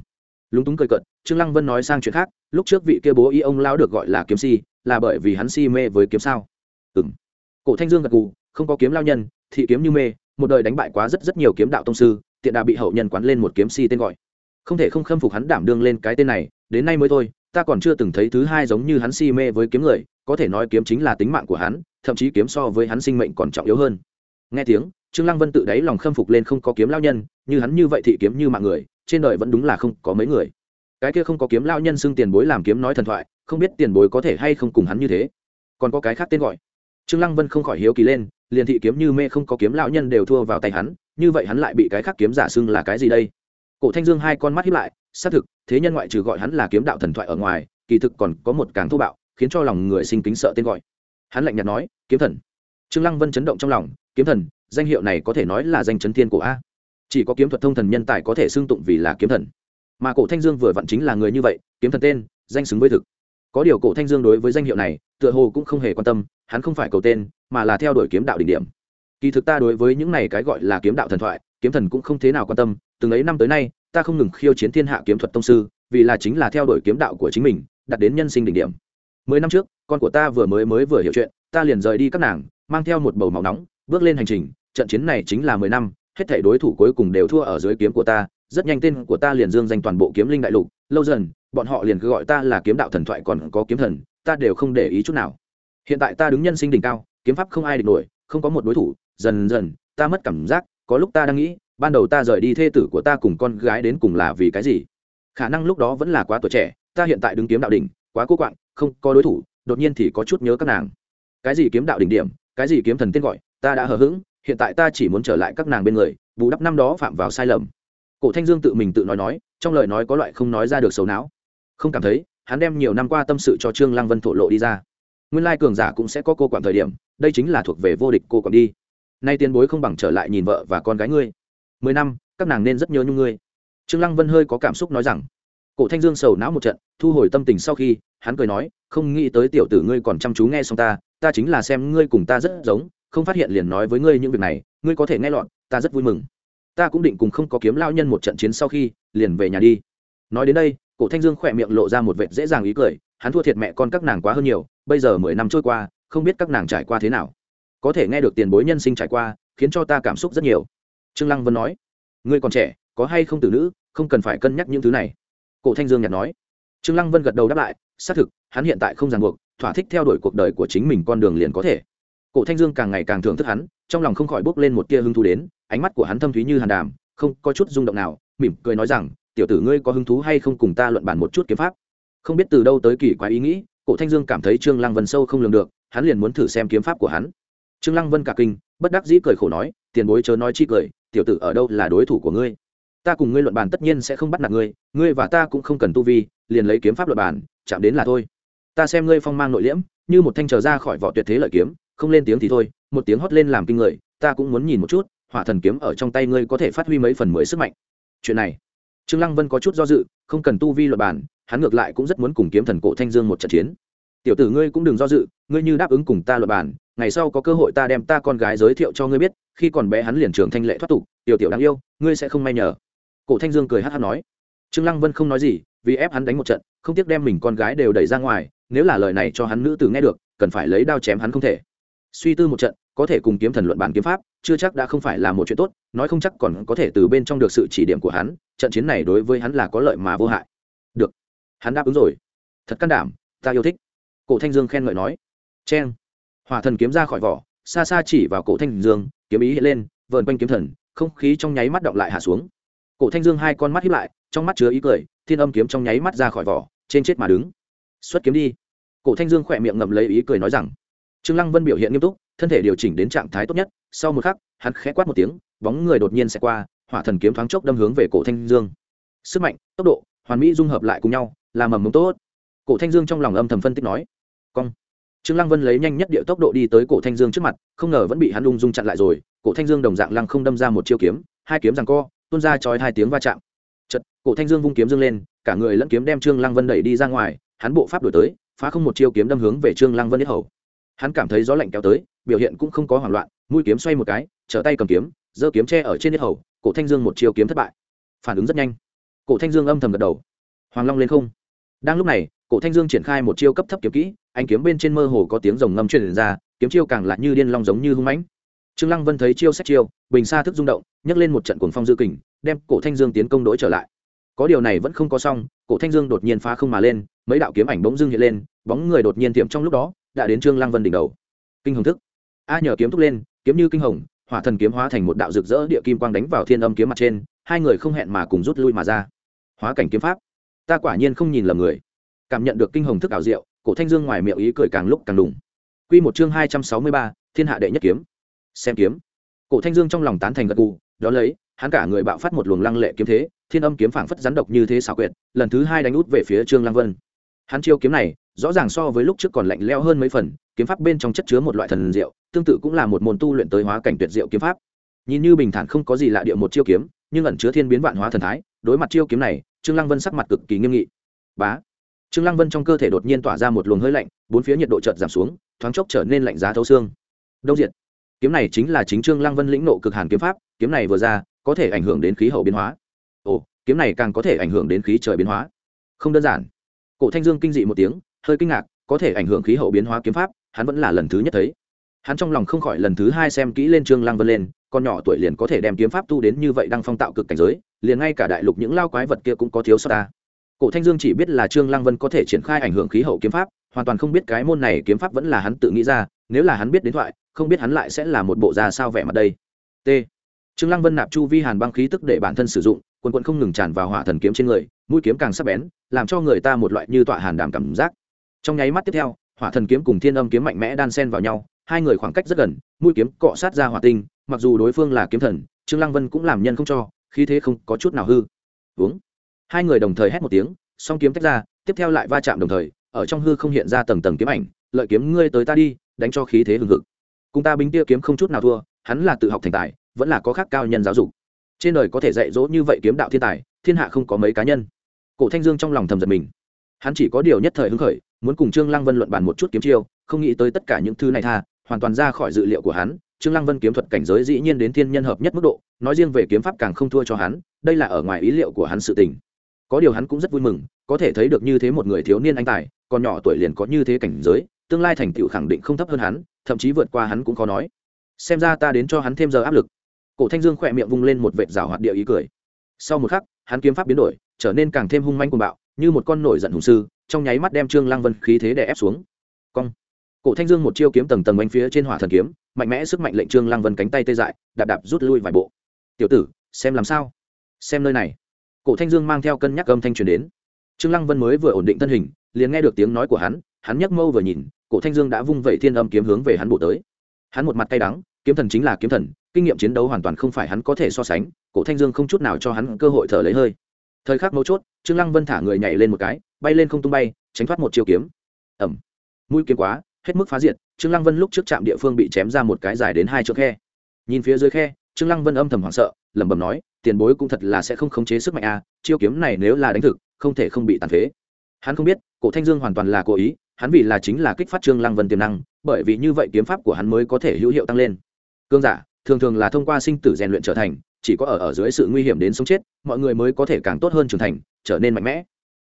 Lúng túng cười cợt, trương lăng vân nói sang chuyện khác, lúc trước vị kia bố y ông lao được gọi là kiếm si, là bởi vì hắn si mê với kiếm sao. Ừng cổ thanh dương gật gù, không có kiếm lao nhân, thị kiếm như mê, một đời đánh bại quá rất rất nhiều kiếm đạo tông sư, tiện đà bị hậu nhân quán lên một kiếm si tên gọi. Không thể không khâm phục hắn đảm đương lên cái tên này, đến nay mới thôi, ta còn chưa từng thấy thứ hai giống như hắn si mê với kiếm người, có thể nói kiếm chính là tính mạng của hắn, thậm chí kiếm so với hắn sinh mệnh còn trọng yếu hơn. Nghe tiếng trương lăng vân tự đáy lòng khâm phục lên không có kiếm lao nhân, như hắn như vậy thị kiếm như mạng người, trên đời vẫn đúng là không có mấy người. Cái kia không có kiếm lao nhân xưng tiền bối làm kiếm nói thần thoại, không biết tiền bối có thể hay không cùng hắn như thế. Còn có cái khác tên gọi. Trương lăng vân không khỏi hiếu kỳ lên, liền thị kiếm như mê không có kiếm lão nhân đều thua vào tay hắn, như vậy hắn lại bị cái khác kiếm giả xưng là cái gì đây? Cổ thanh dương hai con mắt hiếp lại, xác thực, thế nhân ngoại trừ gọi hắn là kiếm đạo thần thoại ở ngoài, kỳ thực còn có một càng thô bạo, khiến cho lòng người sinh kính sợ tên gọi. Hắn lạnh nhạt nói, kiếm thần. Trương lăng vân chấn động trong lòng, kiếm thần danh hiệu này có thể nói là danh chấn thiên cổ a. Chỉ có kiếm thuật thông thần nhân tài có thể xưng tụng vì là kiếm thần. Mà cổ thanh dương vừa vặn chính là người như vậy, kiếm thần tên, danh xứng với thực. Có điều cổ thanh dương đối với danh hiệu này, tựa hồ cũng không hề quan tâm, hắn không phải cầu tên, mà là theo đuổi kiếm đạo đỉnh điểm. Kỳ thực ta đối với những này cái gọi là kiếm đạo thần thoại, kiếm thần cũng không thế nào quan tâm, từng ấy năm tới nay, ta không ngừng khiêu chiến thiên hạ kiếm thuật tông sư, vì là chính là theo đuổi kiếm đạo của chính mình đặt đến nhân sinh đỉnh điểm. Mười năm trước, con của ta vừa mới mới vừa hiểu chuyện, ta liền rời đi các nàng, mang theo một bầu máu nóng bước lên hành trình, trận chiến này chính là mười năm, hết thể đối thủ cuối cùng đều thua ở dưới kiếm của ta, rất nhanh tên của ta liền dương danh toàn bộ kiếm linh đại lục, lâu dần, bọn họ liền cứ gọi ta là kiếm đạo thần thoại còn có kiếm thần, ta đều không để ý chút nào. Hiện tại ta đứng nhân sinh đỉnh cao, kiếm pháp không ai địch nổi, không có một đối thủ, dần dần, ta mất cảm giác, có lúc ta đang nghĩ, ban đầu ta rời đi thê tử của ta cùng con gái đến cùng là vì cái gì? Khả năng lúc đó vẫn là quá tuổi trẻ, ta hiện tại đứng kiếm đạo đỉnh, quá cố quạng, không có đối thủ, đột nhiên thì có chút nhớ các nàng. Cái gì kiếm đạo đỉnh điểm, cái gì kiếm thần tên gọi ta đã hờ hững, hiện tại ta chỉ muốn trở lại các nàng bên người, bù đắp năm đó phạm vào sai lầm. Cổ thanh dương tự mình tự nói nói, trong lời nói có loại không nói ra được xấu não. Không cảm thấy, hắn đem nhiều năm qua tâm sự cho trương lăng vân thổ lộ đi ra. Nguyên lai cường giả cũng sẽ có cô quản thời điểm, đây chính là thuộc về vô địch cô quản đi. Nay tiền bối không bằng trở lại nhìn vợ và con gái ngươi. Mười năm, các nàng nên rất nhớ nhung ngươi. Trương lăng vân hơi có cảm xúc nói rằng. Cổ thanh dương sầu não một trận, thu hồi tâm tình sau khi, hắn cười nói, không nghĩ tới tiểu tử ngươi còn chăm chú nghe xong ta ta chính là xem ngươi cùng ta rất giống không phát hiện liền nói với ngươi những việc này, ngươi có thể nghe lọt, ta rất vui mừng. Ta cũng định cùng không có kiếm lao nhân một trận chiến sau khi, liền về nhà đi. Nói đến đây, cổ thanh dương khỏe miệng lộ ra một vệt dễ dàng ý cười, hắn thua thiệt mẹ con các nàng quá hơn nhiều, bây giờ mười năm trôi qua, không biết các nàng trải qua thế nào. Có thể nghe được tiền bối nhân sinh trải qua, khiến cho ta cảm xúc rất nhiều. Trương lăng vân nói, ngươi còn trẻ, có hay không tử nữ, không cần phải cân nhắc những thứ này. Cổ thanh dương nhặt nói. Trương lăng vân gật đầu đáp lại, xác thực, hắn hiện tại không ràng buộc, thỏa thích theo đuổi cuộc đời của chính mình con đường liền có thể cổ thanh dương càng ngày càng thưởng thức hắn, trong lòng không khỏi bốc lên một tia hứng thú đến, ánh mắt của hắn thâm thúy như hàn đàm, không có chút rung động nào, mỉm cười nói rằng, tiểu tử ngươi có hứng thú hay không cùng ta luận bàn một chút kiếm pháp? Không biết từ đâu tới kỳ quái ý nghĩ, cổ thanh dương cảm thấy trương lăng vân sâu không lường được, hắn liền muốn thử xem kiếm pháp của hắn. Trương lăng vân cả kinh, bất đắc dĩ cười khổ nói, tiền bối chớ nói chi cười, tiểu tử ở đâu là đối thủ của ngươi? Ta cùng ngươi luận bàn tất nhiên sẽ không bắt nạt ngươi ngươi và ta cũng không cần tu vi, liền lấy kiếm pháp luận bàn, chạm đến là thôi. Ta xem ngươi phong mang nội liễm, như một thanh trở ra khỏi vỏ tuyệt thế lợi kiếm không lên tiếng thì thôi, một tiếng hót lên làm kinh người, ta cũng muốn nhìn một chút, hỏa thần kiếm ở trong tay ngươi có thể phát huy mấy phần mới sức mạnh. Chuyện này, trương lăng vân có chút do dự, không cần tu vi luật bản hắn ngược lại cũng rất muốn cùng kiếm thần cổ thanh dương một trận chiến. Tiểu tử ngươi cũng đừng do dự, ngươi như đáp ứng cùng ta luật bản ngày sau có cơ hội ta đem ta con gái giới thiệu cho ngươi biết, khi còn bé hắn liền trường thanh lệ thoát tục, tiểu tiểu đáng yêu, ngươi sẽ không may nhờ. Cổ thanh dương cười hát hát nói. Trương lăng vân không nói gì, vì ép hắn đánh một trận, không tiếc đem mình con gái đều đẩy ra ngoài, nếu là lời này cho hắn nữ tử nghe được, cần phải lấy đao chém hắn không thể suy tư một trận, có thể cùng kiếm thần luận bản kiếm pháp, chưa chắc đã không phải là một chuyện tốt, nói không chắc còn có thể từ bên trong được sự chỉ điểm của hắn, trận chiến này đối với hắn là có lợi mà vô hại. Được, hắn đáp ứng rồi. Thật can đảm, ta yêu thích. Cổ thanh dương khen ngợi nói. Cheng. Hỏa thần kiếm ra khỏi vỏ, xa xa chỉ vào cổ thanh dương, kiếm ý hiện lên, vờn quanh kiếm thần, không khí trong nháy mắt động lại hạ xuống. Cổ thanh dương hai con mắt hiếp lại, trong mắt chứa ý cười, thiên âm kiếm trong nháy mắt ra khỏi vỏ, trên chết mà đứng. Xuất kiếm đi. Cổ thanh dương khỏe miệng ngậm lấy ý cười nói rằng trương lăng vân biểu hiện nghiêm túc, thân thể điều chỉnh đến trạng thái tốt nhất, sau một khắc, hắn khẽ quát một tiếng, bóng người đột nhiên sẽ qua, hỏa thần kiếm thoáng chốc đâm hướng về cổ thanh dương. Sức mạnh, tốc độ, hoàn mỹ dung hợp lại cùng nhau, là mầm mống tốt. Cổ thanh dương trong lòng âm thầm phân tích nói, cong. Trương lăng vân lấy nhanh nhất địa tốc độ đi tới cổ thanh dương trước mặt, không ngờ vẫn bị hắn ung dung chặn lại rồi, cổ thanh dương đồng dạng lăng không đâm ra một chiêu kiếm, hai kiếm giằng co, tuôn ra chói hai tiếng va chạm. Chật cổ thanh dương vung kiếm dương lên, cả người lẫn kiếm đem trương lăng vân đẩy đi ra ngoài, hắn bộ pháp đổi tới, phá không một chiêu kiếm đâm hướng về trương lăng vân nhất hầu hắn cảm thấy gió lạnh kéo tới, biểu hiện cũng không có hoảng loạn, mũi kiếm xoay một cái, trở tay cầm kiếm, giơ kiếm tre ở trên nhất hầu, cổ thanh dương một chiêu kiếm thất bại. Phản ứng rất nhanh. Cổ thanh dương âm thầm gật đầu. Hoàng long lên không. Đang lúc này, cổ thanh dương triển khai một chiêu cấp thấp kiếm kỹ anh kiếm bên trên mơ hồ có tiếng rồng ngâm truyền ra, kiếm chiêu càng lại như điên long giống như hung mãnh. Trương lăng vân thấy chiêu sách chiêu, bình xa thức rung động, nhấc lên một trận cuồng phong dư kình, đem cổ thanh dương tiến công đối trở lại. Có điều này vẫn không có xong, cổ thanh dương đột nhiên phá không mà lên, mấy đạo kiếm ảnh bỗng dưng hiện lên, bóng người đột nhiên tiệm trong lúc đó đã đến trương lăng vân đỉnh đầu. Kinh hồng thức. A nhờ kiếm thúc lên, kiếm như kinh hồng, hỏa thần kiếm hóa thành một đạo rực rỡ địa kim quang đánh vào thiên âm kiếm mặt trên, hai người không hẹn mà cùng rút lui mà ra. Hóa cảnh kiếm pháp. Ta quả nhiên không nhìn lầm người. Cảm nhận được kinh hồng thức ảo diệu, cổ thanh dương ngoài miệng ý cười càng lúc càng đủng quy một chương hai trăm sáu mươi ba, thiên hạ đệ nhất kiếm. Xem kiếm. Cổ thanh dương trong lòng tán thành gật gù đó lấy, hắn cả người bạo phát một luồng lăng lệ kiếm thế, thiên âm kiếm phảng phất rắn độc như thế xảo quyệt, lần thứ hai đánh út về phía trương lăng vân hắn chiêu kiếm này rõ ràng so với lúc trước còn lạnh leo hơn mấy phần kiếm pháp bên trong chất chứa một loại thần diệu tương tự cũng là một môn tu luyện tới hóa cảnh tuyệt diệu kiếm pháp. Nhìn như bình thản không có gì lạ địa một chiêu kiếm nhưng ẩn chứa thiên biến vạn hóa thần thái đối mặt chiêu kiếm này trương lăng vân sắc mặt cực kỳ nghiêm nghị. Bá! Trương lăng vân trong cơ thể đột nhiên tỏa ra một luồng hơi lạnh bốn phía nhiệt độ chợt giảm xuống thoáng chốc trở nên lạnh giá thấu xương. Đông diện, kiếm này chính là chính trương lăng vân lĩnh nộ cực hàn kiếm pháp kiếm này vừa ra có thể ảnh hưởng đến khí hậu biến hóa. Ồ kiếm này càng có thể ảnh hưởng đến khí trời biến hóa. Không đơn giản cổ thanh dương kinh dị một tiếng, hơi kinh ngạc, có thể ảnh hưởng khí hậu biến hóa kiếm pháp, hắn vẫn là lần thứ nhất thấy. Hắn trong lòng không khỏi lần thứ hai xem kỹ lên trương lăng vân lên, con nhỏ tuổi liền có thể đem kiếm pháp tu đến như vậy đang phong tạo cực cảnh giới, liền ngay cả đại lục những lao quái vật kia cũng có thiếu sót ta. Cổ thanh dương chỉ biết là trương lăng vân có thể triển khai ảnh hưởng khí hậu kiếm pháp, hoàn toàn không biết cái môn này kiếm pháp vẫn là hắn tự nghĩ ra, nếu là hắn biết đến thoại, không biết hắn lại sẽ là một bộ ra sao vẻ mặt đây. T. Trương lăng vân nạp chu vi hàn băng khí tức để bản thân sử dụng, quần quần không ngừng tràn vào hỏa thần kiếm trên người mũi kiếm càng sắc bén, làm cho người ta một loại như tọa hàn đảm cảm giác. Trong nháy mắt tiếp theo, hỏa thần kiếm cùng thiên âm kiếm mạnh mẽ đan sen vào nhau, hai người khoảng cách rất gần, mũi kiếm cọ sát ra hỏa tinh, mặc dù đối phương là kiếm thần, trương lăng vân cũng làm nhân không cho, khí thế không có chút nào hư. Uống. Hai người đồng thời hét một tiếng, song kiếm tách ra, tiếp theo lại va chạm đồng thời, ở trong hư không hiện ra tầng tầng kiếm ảnh, lợi kiếm, ngươi tới ta đi, đánh cho khí thế hừng hực. Cùng ta bính tia kiếm không chút nào thua, hắn là tự học thành tài, vẫn là có khác cao nhân giáo dục. Trên đời có thể dạy dỗ như vậy kiếm đạo thiên tài, thiên hạ không có mấy cá nhân cổ thanh dương trong lòng thầm giật mình. Hắn chỉ có điều nhất thời hứng khởi, muốn cùng trương lăng vân luận bàn một chút kiếm chiêu, không nghĩ tới tất cả những thứ này tha, hoàn toàn ra khỏi dự liệu của hắn. Trương lăng vân kiếm thuật cảnh giới dĩ nhiên đến thiên nhân hợp nhất mức độ, nói riêng về kiếm pháp càng không thua cho hắn, đây là ở ngoài ý liệu của hắn sự tình. Có điều hắn cũng rất vui mừng, có thể thấy được như thế một người thiếu niên anh tài, còn nhỏ tuổi liền có như thế cảnh giới, tương lai thành tựu khẳng định không thấp hơn hắn, thậm chí vượt qua hắn cũng khó nói. Xem ra ta đến cho hắn thêm giờ áp lực. Cổ thanh dương khỏe miệng vung lên một vệt rào hoạt địa ý cười. Sau một khắc, hắn kiếm pháp biến đổi trở nên càng thêm hung manh cuồng bạo, như một con nổi giận hùng sư, trong nháy mắt đem trương lăng vân khí thế đè ép xuống. Cong. Cổ thanh dương một chiêu kiếm tầng tầng quanh phía trên hỏa thần kiếm, mạnh mẽ sức mạnh lệnh trương lăng vân cánh tay tê dại, đạp đạp rút lui vài bộ. Tiểu tử, xem làm sao? Xem nơi này. Cổ thanh dương mang theo cân nhắc âm thanh truyền đến. Trương lăng vân mới vừa ổn định thân hình, liền nghe được tiếng nói của hắn hắn nhấc mâu vừa nhìn, cổ thanh dương đã vung vẩy thiên âm kiếm hướng về hắn bộ tới. Hắn một mặt cay đắng, kiếm thần chính là kiếm thần, kinh nghiệm chiến đấu hoàn toàn không phải hắn có thể so sánh, cổ thanh dương không chút nào cho hắn cơ hội thở lấy hơi thời khắc mấu chốt, trương lăng vân thả người nhảy lên một cái, bay lên không tung bay, tránh thoát một chiêu kiếm. Ẩm mũi kiếm quá, hết mức phá diệt, trương lăng vân lúc trước chạm địa phương bị chém ra một cái dài đến hai chỗ khe. Nhìn phía dưới khe, trương lăng vân âm thầm hoảng sợ, lẩm bẩm nói, tiền bối cũng thật là sẽ không khống chế sức mạnh a chiêu kiếm này nếu là đánh thực, không thể không bị tàn phế. Hắn không biết, cổ thanh dương hoàn toàn là cố ý, hắn vì là chính là kích phát trương lăng vân tiềm năng, bởi vì như vậy kiếm pháp của hắn mới có thể hữu hiệu tăng lên. Cương giả, thường thường là thông qua sinh tử rèn luyện trở thành chỉ có ở ở dưới sự nguy hiểm đến sống chết, mọi người mới có thể càng tốt hơn trưởng thành, trở nên mạnh mẽ.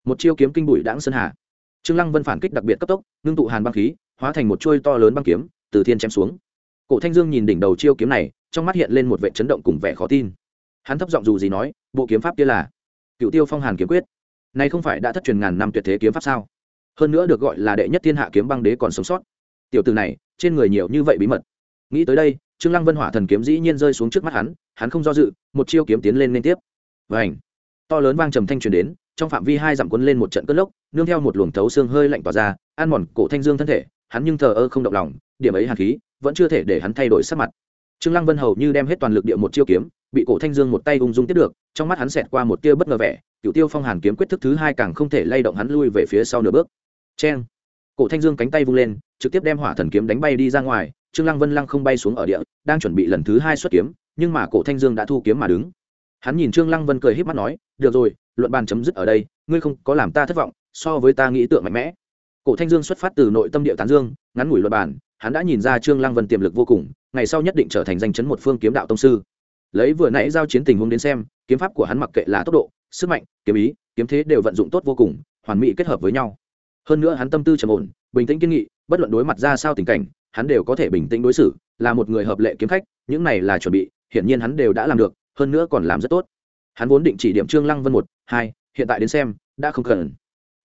Một chiêu kiếm kinh bụi đãng sơn hà. Trương lăng vân phản kích đặc biệt cấp tốc, ngưng tụ hàn băng khí, hóa thành một chuôi to lớn băng kiếm, từ thiên chém xuống. Cổ thanh dương nhìn đỉnh đầu chiêu kiếm này, trong mắt hiện lên một vẻ chấn động cùng vẻ khó tin. Hắn thấp giọng dù gì nói, bộ kiếm pháp kia là cựu tiêu phong hàn kiếm quyết. Này không phải đã thất truyền ngàn năm tuyệt thế kiếm pháp sao? Hơn nữa được gọi là đệ nhất thiên hạ kiếm băng đế còn sống sót. Tiểu từ này, trên người nhiều như vậy bí mật. Nghĩ tới đây trương lăng vân hỏa thần kiếm dĩ nhiên rơi xuống trước mắt hắn hắn không do dự, một chiêu kiếm tiến lên liên tiếp. Vành! To lớn vang trầm thanh truyền đến, trong phạm vi hai dặm cuốn lên một trận cơn lốc, nương theo một luồng thấu xương hơi lạnh tỏa ra, ăn mòn cổ thanh dương thân thể, hắn nhưng thờ ơ không động lòng, điểm ấy hàn khí, vẫn chưa thể để hắn thay đổi sắc mặt. Trương lăng vân hầu như đem hết toàn lực địa một chiêu kiếm, bị cổ thanh dương một tay ung dung tiếp được, trong mắt hắn xẹt qua một tia bất ngờ vẻ cựu tiêu phong hàn kiếm quyết thức thứ hai càng không thể lay động hắn lui về phía sau nửa bước. Cheng! Cổ thanh dương cánh tay vung lên, trực tiếp đem hỏa thần kiếm đánh bay đi ra ngoài trương lăng vân lăng không bay xuống ở địa, đang chuẩn bị lần thứ hai xuất kiếm, nhưng mà cổ thanh dương đã thu kiếm mà đứng. Hắn nhìn trương lăng vân cười híp mắt nói, được rồi, luận bàn chấm dứt ở đây, ngươi không có làm ta thất vọng, so với ta nghĩ tượng mạnh mẽ. Cổ thanh dương xuất phát từ nội tâm địa tán dương, ngắn ngủi luận bàn, hắn đã nhìn ra trương lăng vân tiềm lực vô cùng, ngày sau nhất định trở thành danh chấn một phương kiếm đạo tông sư. Lấy vừa nãy giao chiến tình huống đến xem, kiếm pháp của hắn mặc kệ là tốc độ, sức mạnh, kiếm ý, kiếm thế đều vận dụng tốt vô cùng, hoàn mỹ kết hợp với nhau. Hơn nữa hắn tâm tư trầm ổn, bình tĩnh kiên nghị, bất luận đối mặt ra sao tình cảnh hắn đều có thể bình tĩnh đối xử, là một người hợp lệ kiếm khách, những này là chuẩn bị, hiển nhiên hắn đều đã làm được, hơn nữa còn làm rất tốt. Hắn vốn định chỉ điểm trương lăng vân một, hai, hiện tại đến xem, đã không cần.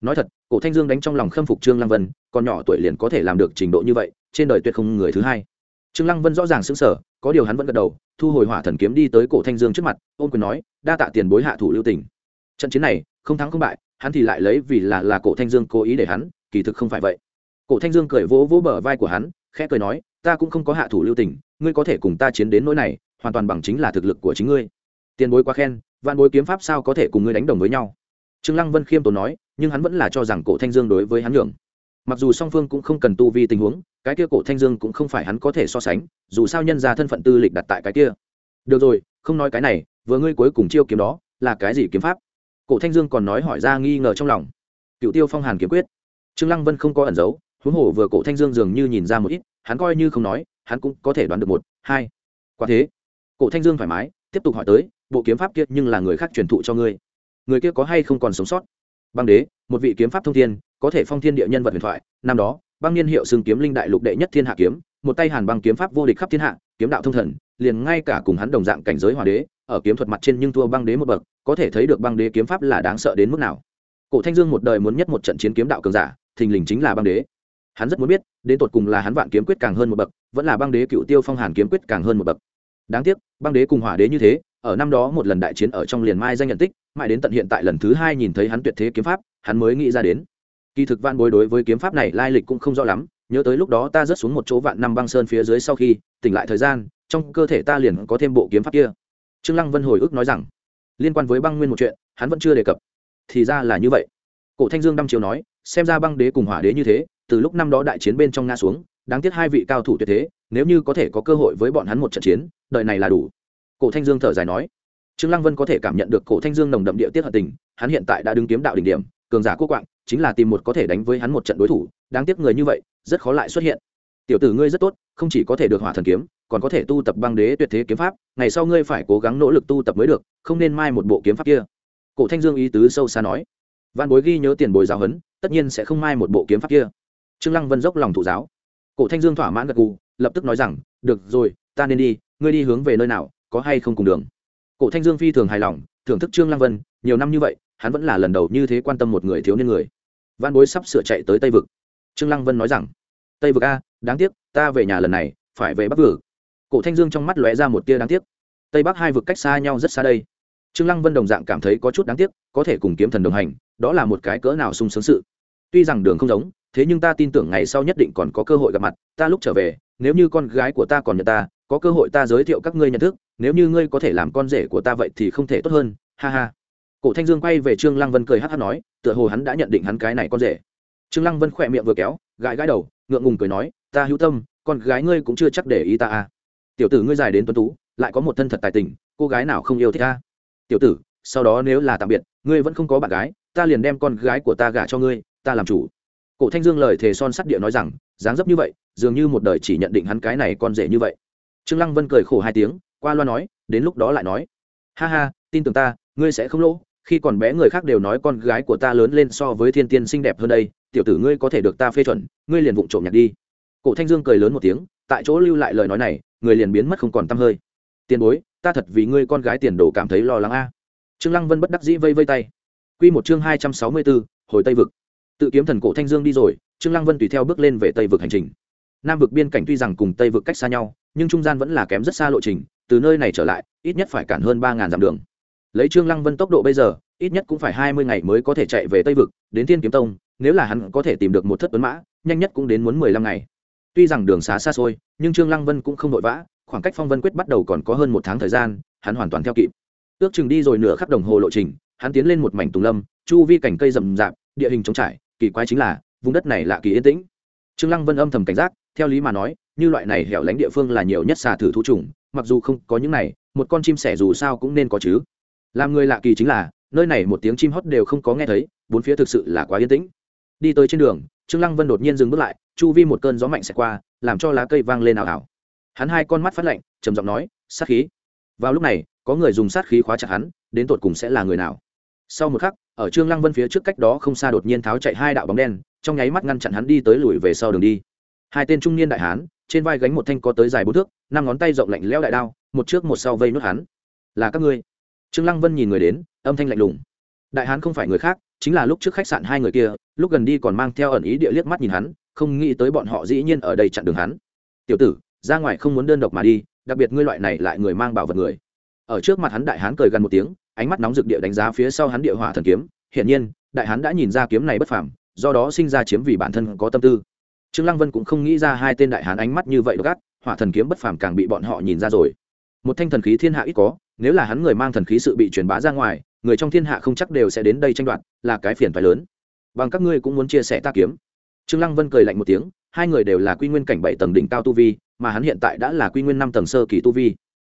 Nói thật, cổ thanh dương đánh trong lòng khâm phục trương lăng vân, còn nhỏ tuổi liền có thể làm được trình độ như vậy, trên đời tuyệt không người thứ hai. Trương lăng vân rõ ràng sững sờ, có điều hắn vẫn gật đầu, thu hồi hỏa thần kiếm đi tới cổ thanh dương trước mặt, ôn quyền nói, đa tạ tiền bối hạ thủ lưu tình. Trận chiến này, không thắng không bại, hắn thì lại lấy vì là là cổ thanh dương cố ý để hắn, kỳ thực không phải vậy. Cổ thanh dương cười vỗ vỗ bờ vai của hắn khẽ cười nói, ta cũng không có hạ thủ lưu tình, ngươi có thể cùng ta chiến đến nỗi này, hoàn toàn bằng chính là thực lực của chính ngươi. Tiền bối quá khen, vạn bối kiếm pháp sao có thể cùng ngươi đánh đồng với nhau? Trương lăng vân khiêm tốn nói, nhưng hắn vẫn là cho rằng cổ thanh dương đối với hắn nhường mặc dù song phương cũng không cần tu vi tình huống, cái kia cổ thanh dương cũng không phải hắn có thể so sánh, dù sao nhân ra thân phận tư lịch đặt tại cái kia. Được rồi, không nói cái này, vừa ngươi cuối cùng chiêu kiếm đó, là cái gì kiếm pháp? Cổ thanh dương còn nói hỏi ra nghi ngờ trong lòng. Cựu tiêu phong hàn kiếm quyết. Trương lăng vân không có ẩn giấu huống hồ vừa cổ thanh dương dường như nhìn ra một ít, hắn coi như không nói, hắn cũng có thể đoán được một, hai. Quả thế, cổ thanh dương thoải mái, tiếp tục hỏi tới, bộ kiếm pháp kia nhưng là người khác truyền thụ cho ngươi. Người kia có hay không còn sống sót? Băng đế, một vị kiếm pháp thông thiên, có thể phong thiên địa nhân vật huyền thoại. Năm đó, băng niên hiệu xưng kiếm linh đại lục đệ nhất thiên hạ kiếm, một tay hàn băng kiếm pháp vô địch khắp thiên hạ, kiếm đạo thông thần, liền ngay cả cùng hắn đồng dạng cảnh giới hòa đế, ở kiếm thuật mặt trên nhưng thua băng đế một bậc, có thể thấy được băng đế kiếm pháp là đáng sợ đến mức nào. Cổ thanh dương một đời muốn nhất một trận chiến kiếm đạo cường giả, thình lình chính là băng đế hắn rất muốn biết, đến tột cùng là hắn vạn kiếm quyết càng hơn một bậc, vẫn là băng đế cựu tiêu phong hàn kiếm quyết càng hơn một bậc. Đáng tiếc, băng đế cùng hỏa đế như thế, ở năm đó một lần đại chiến ở trong liền mai danh nhận tích, mãi đến tận hiện tại lần thứ hai nhìn thấy hắn tuyệt thế kiếm pháp, hắn mới nghĩ ra đến. Kỳ thực van bối đối với kiếm pháp này lai lịch cũng không rõ lắm, nhớ tới lúc đó ta rớt xuống một chỗ vạn năm băng sơn phía dưới sau khi, tỉnh lại thời gian, trong cơ thể ta liền có thêm bộ kiếm pháp kia. Trương lăng vân hồi ức nói rằng, liên quan với băng nguyên một chuyện, hắn vẫn chưa đề cập. Thì ra là như vậy. Cổ thanh dương đăm chiều nói, xem ra băng đế cùng hỏa đế như thế từ lúc năm đó đại chiến bên trong nga xuống, đáng tiếc hai vị cao thủ tuyệt thế, nếu như có thể có cơ hội với bọn hắn một trận chiến, đời này là đủ. Cổ thanh dương thở dài nói. Trương lăng vân có thể cảm nhận được cổ thanh dương nồng đậm địa tiết hận tình, hắn hiện tại đã đứng kiếm đạo đỉnh điểm, cường giả quốc quạng, chính là tìm một có thể đánh với hắn một trận đối thủ, đáng tiếc người như vậy, rất khó lại xuất hiện. Tiểu tử ngươi rất tốt, không chỉ có thể được hỏa thần kiếm, còn có thể tu tập băng đế tuyệt thế kiếm pháp, ngày sau ngươi phải cố gắng nỗ lực tu tập mới được, không nên mai một bộ kiếm pháp kia. Cổ thanh dương ý tứ sâu xa nói. Văn bối ghi nhớ tiền bối giáo huấn, tất nhiên sẽ không mai một bộ kiếm pháp kia trương lăng vân dốc lòng thụ giáo. Cổ thanh dương thỏa mãn gật gù, lập tức nói rằng, được rồi, ta nên đi, ngươi đi hướng về nơi nào, có hay không cùng đường? Cổ thanh dương phi thường hài lòng, thưởng thức trương lăng vân, nhiều năm như vậy, hắn vẫn là lần đầu như thế quan tâm một người thiếu niên người. Văn bối sắp sửa chạy tới tây vực. Trương lăng vân nói rằng, tây vực a, đáng tiếc, ta về nhà lần này, phải về bắc vực. Cổ thanh dương trong mắt lóe ra một tia đáng tiếc. Tây bắc hai vực cách xa nhau rất xa đây. Trương lăng vân đồng dạng cảm thấy có chút đáng tiếc, có thể cùng kiếm thần đồng hành, đó là một cái cỡ nào sung sướng sự. Tuy rằng đường không giống thế nhưng ta tin tưởng ngày sau nhất định còn có cơ hội gặp mặt, ta lúc trở về, nếu như con gái của ta còn nhận ta, có cơ hội ta giới thiệu các ngươi nhận thức, nếu như ngươi có thể làm con rể của ta vậy thì không thể tốt hơn, ha ha. Cổ thanh dương quay về trương lăng vân cười hát hát nói, tựa hồ hắn đã nhận định hắn cái này con rể. Trương lăng vân khỏe miệng vừa kéo, gãi gãi đầu, ngượng ngùng cười nói, ta hữu tâm, con gái ngươi cũng chưa chắc để ý ta à. Tiểu tử ngươi dài đến tuấn tú, lại có một thân thật tài tình, cô gái nào không yêu thích ta? Tiểu tử, sau đó nếu là tạm biệt, ngươi vẫn không có bạn gái, ta liền đem con gái của ta gả cho ngươi, ta làm chủ cổ thanh dương lời thề son sắt địa nói rằng, dáng dấp như vậy, dường như một đời chỉ nhận định hắn cái này con rể như vậy. Trương lăng vân cười khổ hai tiếng, qua loa nói, đến lúc đó lại nói. Ha ha, tin tưởng ta, ngươi sẽ không lỗ, khi còn bé người khác đều nói con gái của ta lớn lên so với thiên tiên xinh đẹp hơn đây, tiểu tử ngươi có thể được ta phê chuẩn, ngươi liền vụng trộm nhặt đi. Cổ thanh dương cười lớn một tiếng, tại chỗ lưu lại lời nói này, người liền biến mất không còn t hơi. Tiền bối, ta thật vì ngươi con gái tiền đồ cảm thấy lo lắng a. Trương lăng vân bất đắc dĩ vây vây tay. Quy một chương hai trăm sáu mươi bốn, hồi tây vực tự kiếm thần cổ thanh dương đi rồi, trương lăng vân tùy theo bước lên về tây vực hành trình. Nam vực biên cảnh tuy rằng cùng tây vực cách xa nhau, nhưng trung gian vẫn là kém rất xa lộ trình, từ nơi này trở lại, ít nhất phải cản hơn ba ngàn dặm đường. Lấy trương lăng vân tốc độ bây giờ, ít nhất cũng phải hai mươi ngày mới có thể chạy về tây vực, đến thiên kiếm tông, nếu là hắn có thể tìm được một thất tuấn mã, nhanh nhất cũng đến muốn mười lăm ngày. Tuy rằng đường xá xa xôi, nhưng trương lăng vân cũng không vội vã, khoảng cách phong vân quyết bắt đầu còn có hơn một tháng thời gian, hắn hoàn toàn theo kịp. Ước chừng đi rồi nửa khắp đồng hồ lộ trình, hắn tiến lên một mảnh tùng lâm, chu vi cảnh cây rậm rạp địa hình trống trải, kỳ quái chính là, vùng đất này lạ kỳ yên tĩnh. Trương lăng vân âm thầm cảnh giác, theo lý mà nói, như loại này hẻo lánh địa phương là nhiều nhất xà thử thú trùng mặc dù không có những này, một con chim sẻ dù sao cũng nên có chứ. Làm người lạ kỳ chính là, nơi này một tiếng chim hót đều không có nghe thấy, bốn phía thực sự là quá yên tĩnh. Đi tới trên đường, trương lăng vân đột nhiên dừng bước lại, chu vi một cơn gió mạnh sẽ qua, làm cho lá cây vang lên ảo ảo hắn hai con mắt phát lạnh, trầm giọng nói, sát khí. Vào lúc này, có người dùng sát khí khóa chặt hắn, đến tột cùng sẽ là người nào? Sau một khắc, ở trương lăng vân phía trước cách đó không xa đột nhiên tháo chạy hai đạo bóng đen, trong nháy mắt ngăn chặn hắn đi tới lùi về sau đường đi. Hai tên trung niên đại hán, trên vai gánh một thanh có tới dài bốn thước, năm ngón tay rộng lạnh lẽo đại đao, một trước một sau vây nuốt hắn. Là các ngươi. Trương lăng vân nhìn người đến, âm thanh lạnh lùng. Đại hán không phải người khác, chính là lúc trước khách sạn hai người kia, lúc gần đi còn mang theo ẩn ý địa liếc mắt nhìn hắn, không nghĩ tới bọn họ dĩ nhiên ở đây chặn đường hắn. Tiểu tử, ra ngoài không muốn đơn độc mà đi, đặc biệt ngươi loại này lại người mang bảo vật người. Ở trước mặt hắn đại hán cười gần một tiếng ánh mắt nóng rực địa đánh giá phía sau hắn địa hỏa thần kiếm. Hiển nhiên, đại hắn đã nhìn ra kiếm này bất phàm, do đó sinh ra chiếm vì bản thân có tâm tư. Trương lăng vân cũng không nghĩ ra hai tên đại hán ánh mắt như vậy gắt hỏa thần kiếm bất phàm càng bị bọn họ nhìn ra rồi. Một thanh thần khí thiên hạ ít có, nếu là hắn người mang thần khí sự bị truyền bá ra ngoài, người trong thiên hạ không chắc đều sẽ đến đây tranh đoạt, là cái phiền phải lớn. Bằng các ngươi cũng muốn chia sẻ ta kiếm. Trương lăng vân cười lạnh một tiếng, hai người đều là quy nguyên cảnh bảy tầng đỉnh cao tu vi, mà hắn hiện tại đã là quy nguyên năm tầng sơ kỳ tu vi.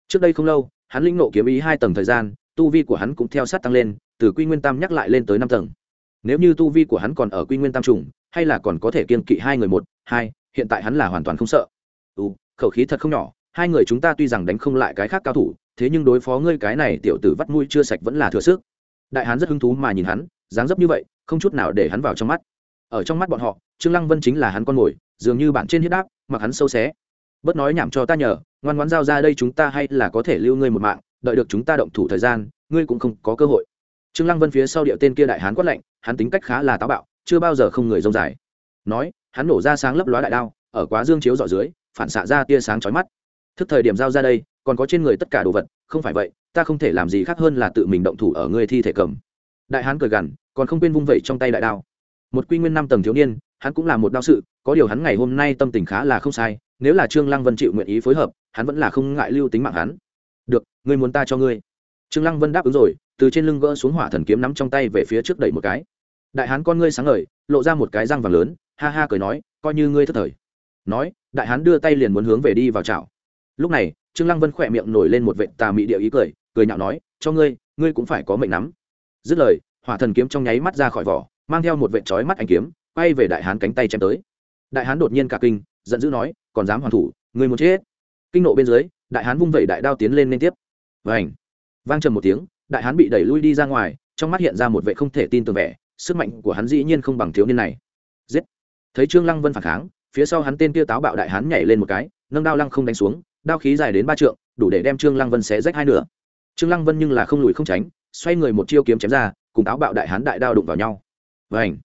Trước đây không lâu, hắn lĩnh nộ kiếm ý hai tầng thời gian tu vi của hắn cũng theo sát tăng lên từ quy nguyên tam nhắc lại lên tới năm tầng. Nếu như tu vi của hắn còn ở quy nguyên tam trùng hay là còn có thể kiên kỵ hai người một hai hiện tại hắn là hoàn toàn không sợ. Ừ, khẩu khí thật không nhỏ hai người chúng ta tuy rằng đánh không lại cái khác cao thủ thế nhưng đối phó ngươi cái này tiểu tử vắt mũi chưa sạch vẫn là thừa sức. Đại hán rất hứng thú mà nhìn hắn dáng dấp như vậy không chút nào để hắn vào trong mắt. Ở trong mắt bọn họ trương lăng vân chính là hắn con mồi dường như bạn trên huyết đáp mặc hắn sâu xé. Bớt nói nhảm cho ta nhờ ngoan ngoãn giao ra đây chúng ta hay là có thể lưu ngươi một mạng đợi được chúng ta động thủ thời gian, ngươi cũng không có cơ hội. Trương lăng vân phía sau điệu tên kia đại hán quát lạnh, hắn tính cách khá là táo bạo, chưa bao giờ không người rông dài. Nói, hắn nổ ra sáng lấp lóa đại đao, ở quá dương chiếu dọ dưới, phản xạ ra tia sáng chói mắt. Thức thời điểm giao ra đây, còn có trên người tất cả đồ vật, không phải vậy, ta không thể làm gì khác hơn là tự mình động thủ ở ngươi thi thể cầm. Đại hán cười gằn, còn không quên vung vẩy trong tay đại đao. Một quy nguyên năm tầng thiếu niên, hắn cũng là một đao sự, có điều hắn ngày hôm nay tâm tình khá là không sai, nếu là trương lăng vân chịu nguyện ý phối hợp, hắn vẫn là không ngại lưu tính mạng hắn ngươi muốn ta cho ngươi? Trương lăng vân đáp ứng rồi, từ trên lưng gỡ xuống hỏa thần kiếm nắm trong tay về phía trước đẩy một cái. Đại hán con ngươi sáng ngời, lộ ra một cái răng vàng lớn, ha ha cười nói, coi như ngươi thất thời. Nói, đại hán đưa tay liền muốn hướng về đi vào chảo. Lúc này, trương lăng vân khỏe miệng nổi lên một vệ tà mị địa ý cười cười nhạo nói, cho ngươi ngươi cũng phải có mệnh nắm. Dứt lời, hỏa thần kiếm trong nháy mắt ra khỏi vỏ, mang theo một vệ trói mắt anh kiếm, quay về đại hán cánh tay chém tới. Đại hán đột nhiên cả kinh, giận dữ nói, còn dám hoàn thủ, ngươi muốn chết. Kinh nộ bên dưới, đại hán vung vẩy đại đao tiến lên liên tiếp vảnh vang trầm một tiếng, đại hán bị đẩy lui đi ra ngoài, trong mắt hiện ra một vệ không thể tin tưởng vẻ, sức mạnh của hắn dĩ nhiên không bằng thiếu niên này. Giết. Thấy trương lăng vân phản kháng, phía sau hắn tên kia táo bạo đại hán nhảy lên một cái, nâng đao lăng không đánh xuống, đao khí dài đến ba trượng, đủ để đem trương lăng vân xé rách hai nửa. Trương lăng vân nhưng là không lùi không tránh, xoay người một chiêu kiếm chém ra, cùng táo bạo đại hán đại đao đụng vào nhau. Vảnh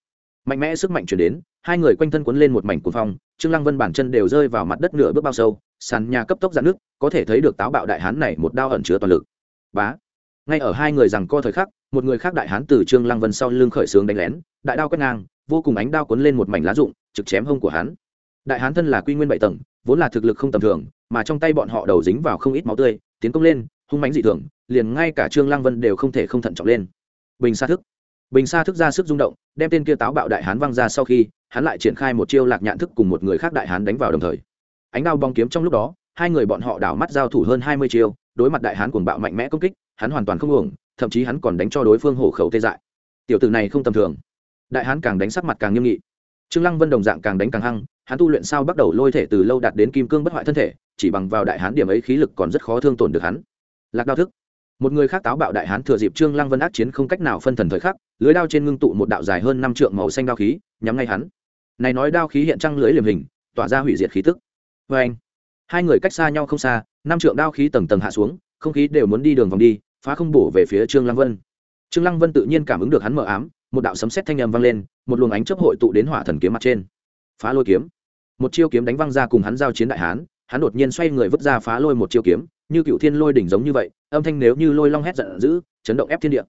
mạnh mẽ sức mạnh chuyển đến, hai người quanh thân quấn lên một mảnh cuồng phong, trương lăng vân bản chân đều rơi vào mặt đất nửa bước bao sâu sàn nhà cấp tốc dạn nước, có thể thấy được táo bạo đại hán này một đao ẩn chứa toàn lực. Bá. Ngay ở hai người rằng co thời khắc, một người khác đại hán từ trương lăng vân sau lưng khởi sướng đánh lén, đại đao quét ngang, vô cùng ánh đao cuốn lên một mảnh lá rụng, trực chém hông của hắn. Đại hán thân là quy nguyên bảy tầng, vốn là thực lực không tầm thường, mà trong tay bọn họ đầu dính vào không ít máu tươi, tiến công lên, hung mãnh dị thường, liền ngay cả trương lăng vân đều không thể không thận trọng lên. Bình sa thức. Bình sa thức ra sức rung động, đem tên kia táo bạo đại hán văng ra sau khi, hắn lại triển khai một chiêu lạc nhạn thức cùng một người khác đại hán đánh vào đồng thời ánh đao bóng kiếm trong lúc đó, hai người bọn họ đảo mắt giao thủ hơn hai mươi chiêu, đối mặt đại hán cuồng bạo mạnh mẽ công kích, hắn hoàn toàn không uổng, thậm chí hắn còn đánh cho đối phương hổ khẩu tê dại. Tiểu tử này không tầm thường. Đại hán càng đánh sắc mặt càng nghiêm nghị. Trương lăng vân đồng dạng càng đánh càng hăng, hắn tu luyện sao bắt đầu lôi thể từ lâu đạt đến kim cương bất hoại thân thể, chỉ bằng vào đại hán điểm ấy khí lực còn rất khó thương tổn được hắn. Lạc đao thức. Một người khác táo bạo đại hán thừa dịp trương lăng vân ác chiến không cách nào phân thần thời khắc, lưới đao trên ngưng tụ một đạo dài hơn năm trượng màu xanh đao khí, nhắm ngay hắn. Này nói đao khí hiện trăng lưới liềm hình, tỏa ra hủy diệt khí tức vê anh, hai người cách xa nhau không xa, năm trượng đao khí tầng tầng hạ xuống, không khí đều muốn đi đường vòng đi, phá không bổ về phía trương lăng vân. Trương lăng vân tự nhiên cảm ứng được hắn mở ám, một đạo sấm sét thanh âm vang lên, một luồng ánh chớp hội tụ đến hỏa thần kiếm mặt trên. Phá lôi kiếm. Một chiêu kiếm đánh văng ra cùng hắn giao chiến đại hán, hắn đột nhiên xoay người vứt ra phá lôi một chiêu kiếm, như cựu thiên lôi đỉnh giống như vậy, âm thanh nếu như lôi long hét giận dữ, chấn động ép thiên địa.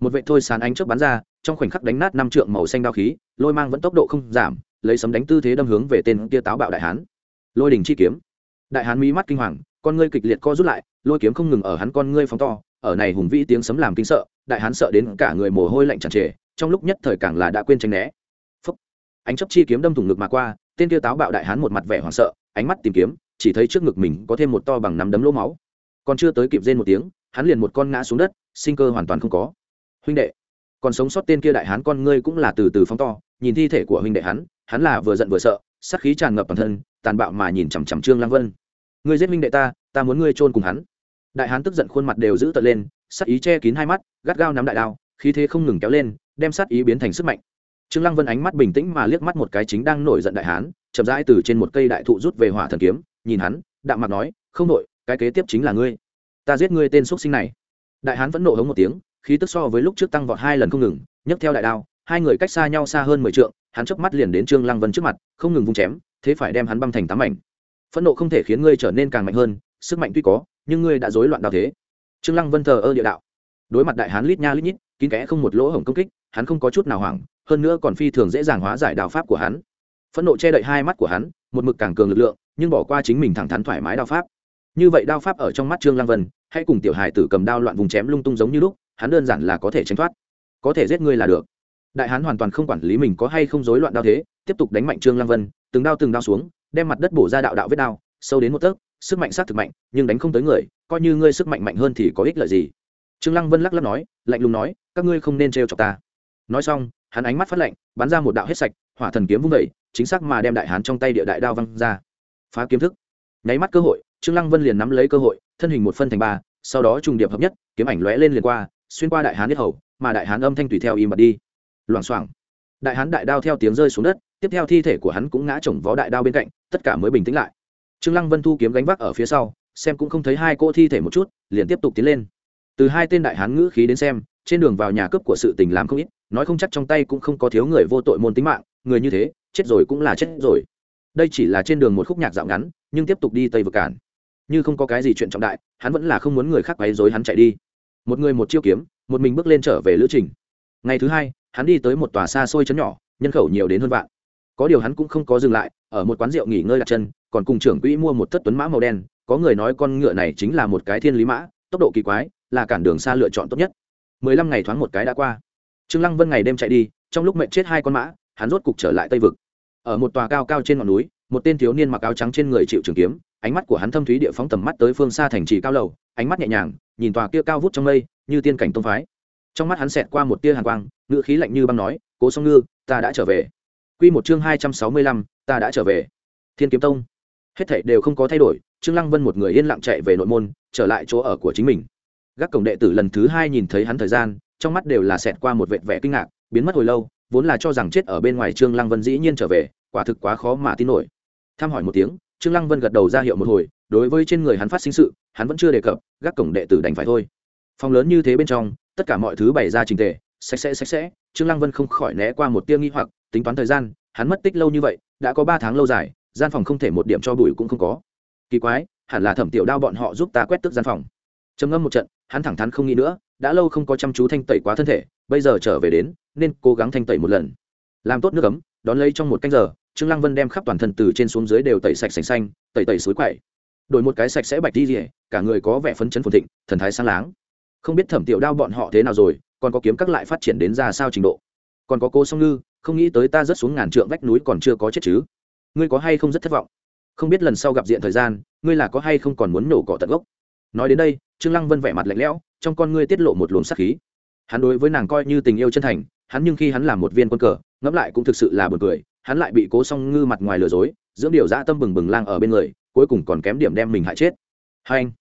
Một vệ thôi sàn ánh chớp bắn ra, trong khoảnh khắc đánh nát năm trượng màu xanh đao khí, lôi mang vẫn tốc độ không giảm, lấy sấm đánh tư thế đâm hướng về tên kia táo bạo đại hán lôi đình chi kiếm. Đại hán mỹ mắt kinh hoàng, con ngươi kịch liệt co rút lại, lôi kiếm không ngừng ở hắn con ngươi phóng to, ở này hùng vĩ tiếng sấm làm kinh sợ, đại hán sợ đến cả người mồ hôi lạnh tràn trề, trong lúc nhất thời càng là đã quên tránh né. Phúc. ánh chấp chi kiếm đâm thủng ngực mà qua, tên tiêu táo bạo đại hán một mặt vẻ hoảng sợ, ánh mắt tìm kiếm, chỉ thấy trước ngực mình có thêm một to bằng nắm đấm lỗ máu. Còn chưa tới kịp rên một tiếng, hắn liền một con ngã xuống đất, sinh cơ hoàn toàn không có. Huynh đệ. Còn sống sót tên kia đại hán con ngươi cũng là từ từ phóng to, nhìn thi thể của huynh đệ hắn hắn là vừa giận vừa sợ, sát khí tràn ngập bản thân tàn bạo mà nhìn chằm chằm trương lăng vân. Ngươi giết huynh đệ ta ta muốn ngươi chôn cùng hắn. Đại hán tức giận khuôn mặt đều giữ tợn lên sát ý che kín hai mắt, gắt gao nắm đại đao, khí thế không ngừng kéo lên, đem sát ý biến thành sức mạnh. Trương lăng vân ánh mắt bình tĩnh mà liếc mắt một cái chính đang nổi giận đại hán, chậm rãi từ trên một cây đại thụ rút về hỏa thần kiếm, nhìn hắn, đạm mặt nói, không nội cái kế tiếp chính là ngươi. Ta giết ngươi tên xuất sinh này. Đại hán vẫn nộ hống một tiếng, khí tức so với lúc trước tăng vọt hai lần không ngừng, nhấc theo đại đao, hai người cách xa nhau xa hơn mười trượng, hắn chớp mắt liền đến trương lăng vân trước mặt, không ngừng vung chém thế phải đem hắn băm thành tám mảnh. Phẫn nộ không thể khiến ngươi trở nên càng mạnh hơn, sức mạnh tuy có, nhưng ngươi đã rối loạn đạo thế. Trương lăng vân thờ ơ địa đạo. Đối mặt đại hán lít nha lít nhít, kín kẽ không một lỗ hổng công kích, hắn không có chút nào hoảng, hơn nữa còn phi thường dễ dàng hóa giải đạo pháp của hắn. Phẫn nộ che đậy hai mắt của hắn, một mực càng cường lực lượng, nhưng bỏ qua chính mình thẳng thắn thoải mái đạo pháp. Như vậy đao pháp ở trong mắt trương lăng vân hãy cùng tiểu hài tử cầm đao loạn vùng chém lung tung giống như lúc, hắn đơn giản là có thể tránh thoát. Có thể giết ngươi là được. Đại hán hoàn toàn không quản lý mình có hay không rối loạn đao thế, tiếp tục đánh mạnh trương lăng vân từng đao từng đao xuống, đem mặt đất bổ ra đạo đạo vết đao, sâu đến một tấc, sức mạnh sát thực mạnh, nhưng đánh không tới người, coi như ngươi sức mạnh mạnh hơn thì có ích lợi gì? Trương lăng vân lắc lắc nói, lạnh lùng nói, các ngươi không nên trêu chọc ta. Nói xong, hắn ánh mắt phát lạnh, bắn ra một đạo hết sạch, hỏa thần kiếm vung vẩy chính xác mà đem đại hán trong tay địa đại đao văng ra. Phá kiếm thức. Nháy mắt cơ hội, trương lăng vân liền nắm lấy cơ hội, thân hình một phân thành ba, sau đó trùng điệp hợp nhất, kiếm ảnh lóe lên liền qua, xuyên qua đại hán huyết hầu, mà đại hán âm thanh tùy theo im bật đi. Loảng xoảng. Đại hán đại đao theo tiếng rơi xuống đất tiếp theo thi thể của hắn cũng ngã chồng vó đại đao bên cạnh, tất cả mới bình tĩnh lại. Trương lăng vân thu kiếm gánh vác ở phía sau, xem cũng không thấy hai cô thi thể một chút, liền tiếp tục tiến lên. Từ hai tên đại hán ngữ khí đến xem, trên đường vào nhà cướp của sự tình làm không ít, nói không chắc trong tay cũng không có thiếu người vô tội môn tính mạng, người như thế, chết rồi cũng là chết rồi. Đây chỉ là trên đường một khúc nhạc dạo ngắn, nhưng tiếp tục đi tây vực cản. Như không có cái gì chuyện trọng đại, hắn vẫn là không muốn người khác quấy dối hắn chạy đi. Một người một chiêu kiếm, một mình bước lên trở về lữ trình. Ngày thứ hai, hắn đi tới một tòa xa xôi chấn nhỏ, nhân khẩu nhiều đến hơn vạn có điều hắn cũng không có dừng lại, ở một quán rượu nghỉ ngơi đặt chân, còn cùng trưởng quỹ mua một thất tuấn mã màu đen, có người nói con ngựa này chính là một cái thiên lý mã, tốc độ kỳ quái, là cản đường xa lựa chọn tốt nhất. Mười lăm ngày thoáng một cái đã qua. Trương lăng vân ngày đêm chạy đi, trong lúc mệnh chết hai con mã, hắn rốt cục trở lại tây vực. Ở một tòa cao cao trên ngọn núi, một tên thiếu niên mặc áo trắng trên người chịu trường kiếm, ánh mắt của hắn thâm thúy địa phóng tầm mắt tới phương xa thành trì cao lầu, ánh mắt nhẹ nhàng, nhìn tòa kia cao vút trong mây, như tiên cảnh tông phái. Trong mắt hắn xẹt qua một tia hàn quang, ngữ khí lạnh như băng nói, cố song ngư, ta đã trở về quy một chương hai trăm sáu mươi lăm, ta đã trở về. Thiên kiếm tông. Hết thảy đều không có thay đổi, trương lăng vân một người yên lặng chạy về nội môn, trở lại chỗ ở của chính mình. Gác cổng đệ tử lần thứ hai nhìn thấy hắn thời gian, trong mắt đều là xẹt qua một vệt vẻ kinh ngạc, biến mất hồi lâu, vốn là cho rằng chết ở bên ngoài trương lăng vân dĩ nhiên trở về, quả thực quá khó mà tin nổi. Tham hỏi một tiếng, trương lăng vân gật đầu ra hiệu một hồi, đối với trên người hắn phát sinh sự, hắn vẫn chưa đề cập, gác cổng đệ tử đành phải thôi. Phòng lớn như thế bên trong, tất cả mọi thứ bày ra trình tề, sạch sẽ sạch sẽ, trương lăng vân không khỏi né qua một tia nghi hoặc tính toán thời gian, hắn mất tích lâu như vậy, đã có ba tháng lâu dài, gian phòng không thể một điểm cho bụi cũng không có. Kỳ quái, hẳn là thẩm tiểu đao bọn họ giúp ta quét tước gian phòng. Trầm ngâm một trận, hắn thẳng thắn không nghĩ nữa, đã lâu không có chăm chú thanh tẩy quá thân thể, bây giờ trở về đến, nên cố gắng thanh tẩy một lần. Làm tốt nước ấm, đón lấy trong một canh giờ, trương lăng vân đem khắp toàn thân từ trên xuống dưới đều tẩy sạch sành xanh, tẩy tẩy suối quậy. Đổi một cái sạch sẽ bạch đi rỉa cả người có vẻ phấn chấn phồn thịnh, thần thái sáng láng. Không biết thẩm tiểu đao bọn họ thế nào rồi, còn có kiếm các lại phát triển đến ra sao trình độ còn có cô song ngư, không nghĩ tới ta rất xuống ngàn trượng vách núi còn chưa có chết chứ. Ngươi có hay không rất thất vọng? Không biết lần sau gặp diện thời gian, ngươi là có hay không còn muốn nổ cỏ tận gốc? Nói đến đây, trương lăng vân vẻ mặt lạnh lẽo, trong con ngươi tiết lộ một luồng sát khí. Hắn đối với nàng coi như tình yêu chân thành, hắn nhưng khi hắn làm một viên quân cờ, ngẫm lại cũng thực sự là buồn cười, hắn lại bị cố song ngư mặt ngoài lừa dối, dưỡng điều dã tâm bừng bừng lang ở bên người, cuối cùng còn kém điểm đem mình hại chết. Hai anh,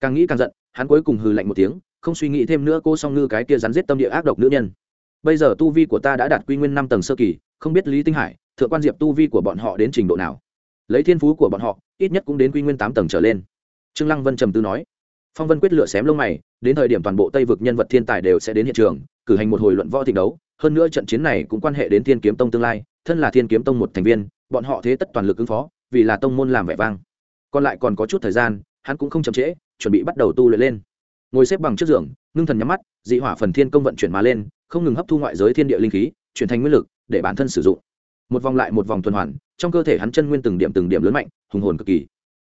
càng nghĩ càng giận, hắn cuối cùng hừ lạnh một tiếng, không suy nghĩ thêm nữa cô song ngư cái kia rắn giết tâm địa ác độc nữ nhân bây giờ tu vi của ta đã đạt quy nguyên năm tầng sơ kỳ, không biết lý tinh hải, thượng quan diệp tu vi của bọn họ đến trình độ nào? Lấy thiên phú của bọn họ, ít nhất cũng đến quy nguyên tám tầng trở lên. Trương lăng vân trầm tư nói. Phong vân quyết lựa xém lông mày, đến thời điểm toàn bộ tây vực nhân vật thiên tài đều sẽ đến hiện trường, cử hành một hồi luận võ thịnh đấu. Hơn nữa trận chiến này cũng quan hệ đến thiên kiếm tông tương lai, thân là thiên kiếm tông một thành viên, bọn họ thế tất toàn lực ứng phó, vì là tông môn làm vẻ vang. Còn lại còn có chút thời gian, hắn cũng không chậm trễ, chuẩn bị bắt đầu tu luyện lên. Ngồi xếp bằng trước giường, ngưng thần nhắm mắt, dị hỏa phần thiên công vận chuyển mà lên không ngừng hấp thu ngoại giới thiên địa linh khí, chuyển thành nguyên lực để bản thân sử dụng. Một vòng lại một vòng tuần hoàn, trong cơ thể hắn chân nguyên từng điểm từng điểm lớn mạnh, hùng hồn cực kỳ.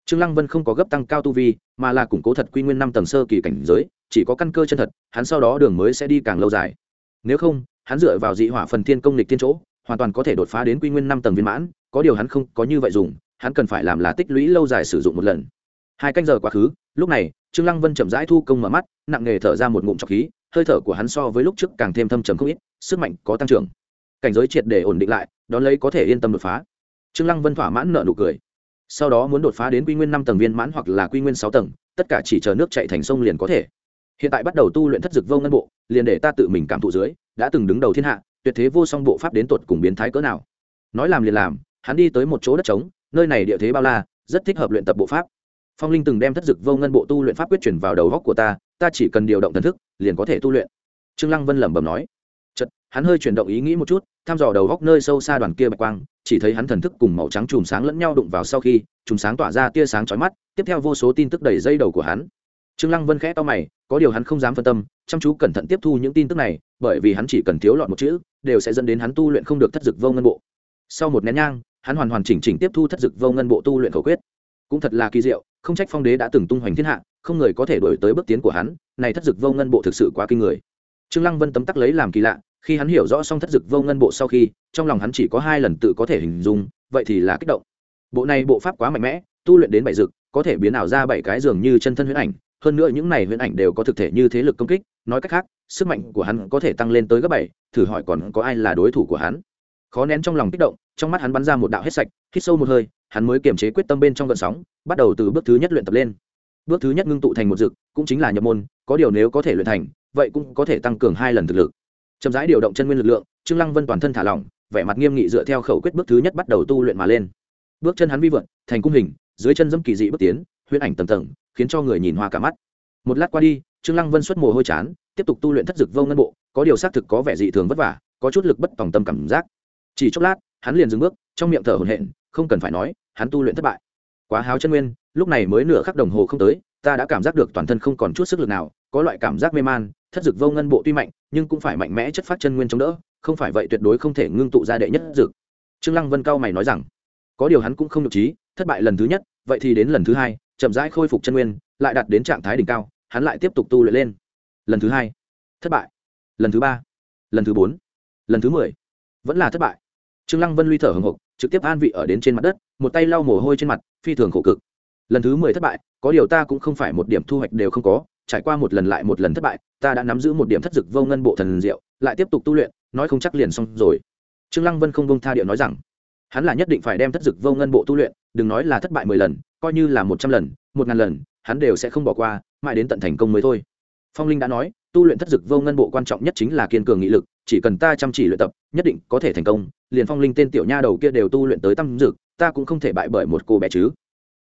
Trương lăng vân không có gấp tăng cao tu vi, mà là củng cố thật quy nguyên năm tầng sơ kỳ cảnh giới, chỉ có căn cơ chân thật, hắn sau đó đường mới sẽ đi càng lâu dài. Nếu không, hắn dựa vào dị hỏa phần thiên công lịch thiên chỗ, hoàn toàn có thể đột phá đến quy nguyên năm tầng viên mãn, có điều hắn không có như vậy dùng, hắn cần phải làm là tích lũy lâu dài sử dụng một lần. Hai canh giờ quá khứ, lúc này, trương lăng vân chậm rãi thu công mở mắt, nặng nghề thở ra một ngụm trọc khí hơi thở của hắn so với lúc trước càng thêm thâm trầm không ít, sức mạnh có tăng trưởng. Cảnh giới triệt để ổn định lại, đón lấy có thể yên tâm đột phá. Trương lăng vân thỏa mãn nợ nụ cười. Sau đó muốn đột phá đến quy nguyên năm tầng viên mãn hoặc là quy nguyên sáu tầng, tất cả chỉ chờ nước chạy thành sông liền có thể. Hiện tại bắt đầu tu luyện thất dực vô ngân bộ, liền để ta tự mình cảm thụ dưới, đã từng đứng đầu thiên hạ, tuyệt thế vô song bộ pháp đến tột cùng biến thái cỡ nào. Nói làm liền làm, hắn đi tới một chỗ đất trống, nơi này địa thế bao la, rất thích hợp luyện tập bộ pháp. Phong linh từng đem thất dực vô ngân bộ tu luyện pháp quyết chuyển vào đầu góc của ta ta chỉ cần điều động thần thức, liền có thể tu luyện. Trương lăng vân lẩm bẩm nói. Chật hắn hơi chuyển động ý nghĩ một chút thăm dò đầu góc nơi sâu xa đoàn kia bạch quang, chỉ thấy hắn thần thức cùng màu trắng chùm sáng lẫn nhau đụng vào sau khi, chùm sáng tỏa ra tia sáng chói mắt, tiếp theo vô số tin tức đầy dây đầu của hắn. Trương lăng vân khẽ to mày, có điều hắn không dám phân tâm, chăm chú cẩn thận tiếp thu những tin tức này, bởi vì hắn chỉ cần thiếu lọt một chữ, đều sẽ dẫn đến hắn tu luyện không được thất dực vô ngân bộ. Sau một nén nhang, hắn hoàn hoàn chỉnh chỉnh tiếp thu thất dực vô ngân bộ tu luyện khẩu quyết. Cũng thật là kỳ diệu không trách phong đế đã từng tung hoành thiên hạ, không người có thể đổi tới bước tiến của hắn, này thất dực vô ngân bộ thực sự quá kinh người. Trương lăng vân tấm tắc lấy làm kỳ lạ, khi hắn hiểu rõ xong thất dực vô ngân bộ sau khi, trong lòng hắn chỉ có hai lần tự có thể hình dung, vậy thì là kích động. Bộ này bộ pháp quá mạnh mẽ, tu luyện đến bảy dực, có thể biến ảo ra bảy cái giường như chân thân huyễn ảnh, hơn nữa những này huyễn ảnh đều có thực thể như thế lực công kích, nói cách khác, sức mạnh của hắn có thể tăng lên tới gấp bảy, thử hỏi còn có ai là đối thủ của hắn? Khó nén trong lòng kích động, trong mắt hắn bắn ra một đạo hết sạch, hít sâu một hơi, hắn mới kiềm chế quyết tâm bên trong gợn sóng, bắt đầu từ bước thứ nhất luyện tập lên. Bước thứ nhất ngưng tụ thành một dực, cũng chính là nhập môn, có điều nếu có thể luyện thành, vậy cũng có thể tăng cường hai lần thực lực. Chậm rãi điều động chân nguyên lực lượng, trương lăng vân toàn thân thả lỏng, vẻ mặt nghiêm nghị dựa theo khẩu quyết bước thứ nhất bắt đầu tu luyện mà lên. Bước chân hắn vi vượt, thành cung hình, dưới chân dẫm kỳ dị bước tiến, huyễn ảnh tầng tầng, khiến cho người nhìn hoa cả mắt. Một lát qua đi, trương lăng vân xuất mồ hôi chán, tiếp tục tu luyện thất dực vô ngân bộ, có điều xác thực có vẻ dị thường vất vả, có chút lực bất tòng tâm cảm giác chỉ chốc lát, hắn liền dừng bước, trong miệng thở hổn hển, không cần phải nói, hắn tu luyện thất bại. Quá háo chân nguyên, lúc này mới nửa khắc đồng hồ không tới, ta đã cảm giác được toàn thân không còn chút sức lực nào, có loại cảm giác mê man, thất dực vô ngân bộ tuy mạnh, nhưng cũng phải mạnh mẽ chất phát chân nguyên chống đỡ, không phải vậy tuyệt đối không thể ngưng tụ ra đệ nhất dực. Trương lăng vân cao mày nói rằng, có điều hắn cũng không nhục trí, thất bại lần thứ nhất, vậy thì đến lần thứ hai, chậm rãi khôi phục chân nguyên, lại đạt đến trạng thái đỉnh cao, hắn lại tiếp tục tu luyện lên. Lần thứ hai, thất bại. Lần thứ ba, lần thứ bốn, lần thứ mười, vẫn là thất bại trương lăng vân luy thở hồng hộc trực tiếp an vị ở đến trên mặt đất, một tay lau mồ hôi trên mặt, phi thường khổ cực. Lần thứ mười thất bại, có điều ta cũng không phải một điểm thu hoạch đều không có, trải qua một lần lại một lần thất bại, ta đã nắm giữ một điểm thất dực vô ngân bộ thần diệu, lại tiếp tục tu luyện, nói không chắc liền xong rồi. Trương lăng vân không bông tha điệu nói rằng, hắn là nhất định phải đem thất dực vô ngân bộ tu luyện, đừng nói là thất bại mười lần, coi như là một trăm lần, một ngàn lần, hắn đều sẽ không bỏ qua, mãi đến tận thành công mới thôi phong linh đã nói, tu luyện thất dực vô ngân bộ quan trọng nhất chính là kiên cường nghị lực, chỉ cần ta chăm chỉ luyện tập, nhất định có thể thành công, liền phong linh tên tiểu nha đầu kia đều tu luyện tới tâm dực, ta cũng không thể bại bởi một cô bé chứ.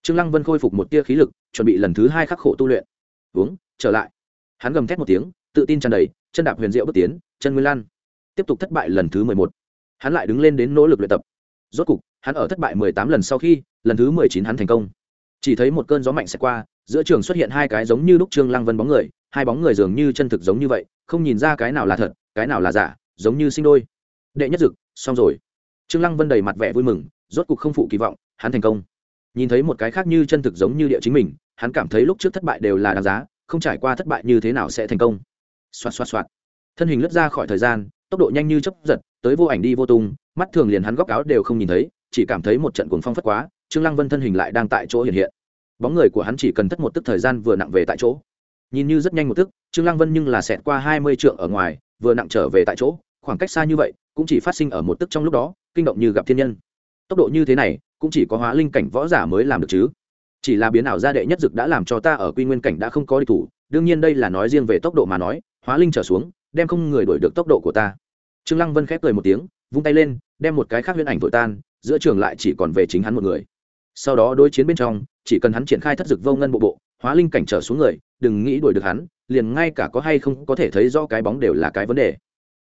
Trương lăng vân khôi phục một tia khí lực, chuẩn bị lần thứ hai khắc khổ tu luyện. Uống, trở lại. Hắn gầm thét một tiếng, tự tin tràn đầy, chân đạp huyền diệu bước tiến, chân nguyên lan. Tiếp tục thất bại lần thứ mười một. Hắn lại đứng lên đến nỗ lực luyện tập. Rốt cục, hắn ở thất bại mười tám lần sau khi, lần thứ mười chín hắn thành công. Chỉ thấy một cơn gió mạnh sẽ qua giữa trường xuất hiện hai cái giống như lúc trương lăng vân bóng người, hai bóng người dường như chân thực giống như vậy, không nhìn ra cái nào là thật, cái nào là giả, giống như sinh đôi. Đệ nhất dực, xong rồi. Trương lăng vân đầy mặt vẻ vui mừng, rốt cục không phụ kỳ vọng, hắn thành công. Nhìn thấy một cái khác như chân thực giống như địa chính mình, hắn cảm thấy lúc trước thất bại đều là đáng giá, không trải qua thất bại như thế nào sẽ thành công. Xoạt xoạt xoạt. Thân hình lướt ra khỏi thời gian, tốc độ nhanh như chấp giật, tới vô ảnh đi vô tung, mắt thường liền hắn góc áo đều không nhìn thấy, chỉ cảm thấy một trận cuồng phong phất quá, trương lăng vân thân hình lại đang tại chỗ hiện hiện bóng người của hắn chỉ cần thất một tức thời gian vừa nặng về tại chỗ. Nhìn như rất nhanh một tức, trương lăng vân nhưng là xẹt qua hai mươi trượng ở ngoài, vừa nặng trở về tại chỗ, khoảng cách xa như vậy, cũng chỉ phát sinh ở một tức trong lúc đó, kinh động như gặp thiên nhân. Tốc độ như thế này, cũng chỉ có hóa linh cảnh võ giả mới làm được chứ. Chỉ là biến ảo gia đệ nhất dực đã làm cho ta ở quy nguyên cảnh đã không có địch thủ, đương nhiên đây là nói riêng về tốc độ mà nói, hóa linh trở xuống, đem không người đổi được tốc độ của ta. Trương lăng vân khép cười một tiếng, vung tay lên, đem một cái khác huyễn ảnh vội tan, giữa trường lại chỉ còn về chính hắn một người sau đó đối chiến bên trong, chỉ cần hắn triển khai thất dực vô ngân bộ bộ, hóa linh cảnh trở xuống người, đừng nghĩ đuổi được hắn, liền ngay cả có hay không có thể thấy do cái bóng đều là cái vấn đề.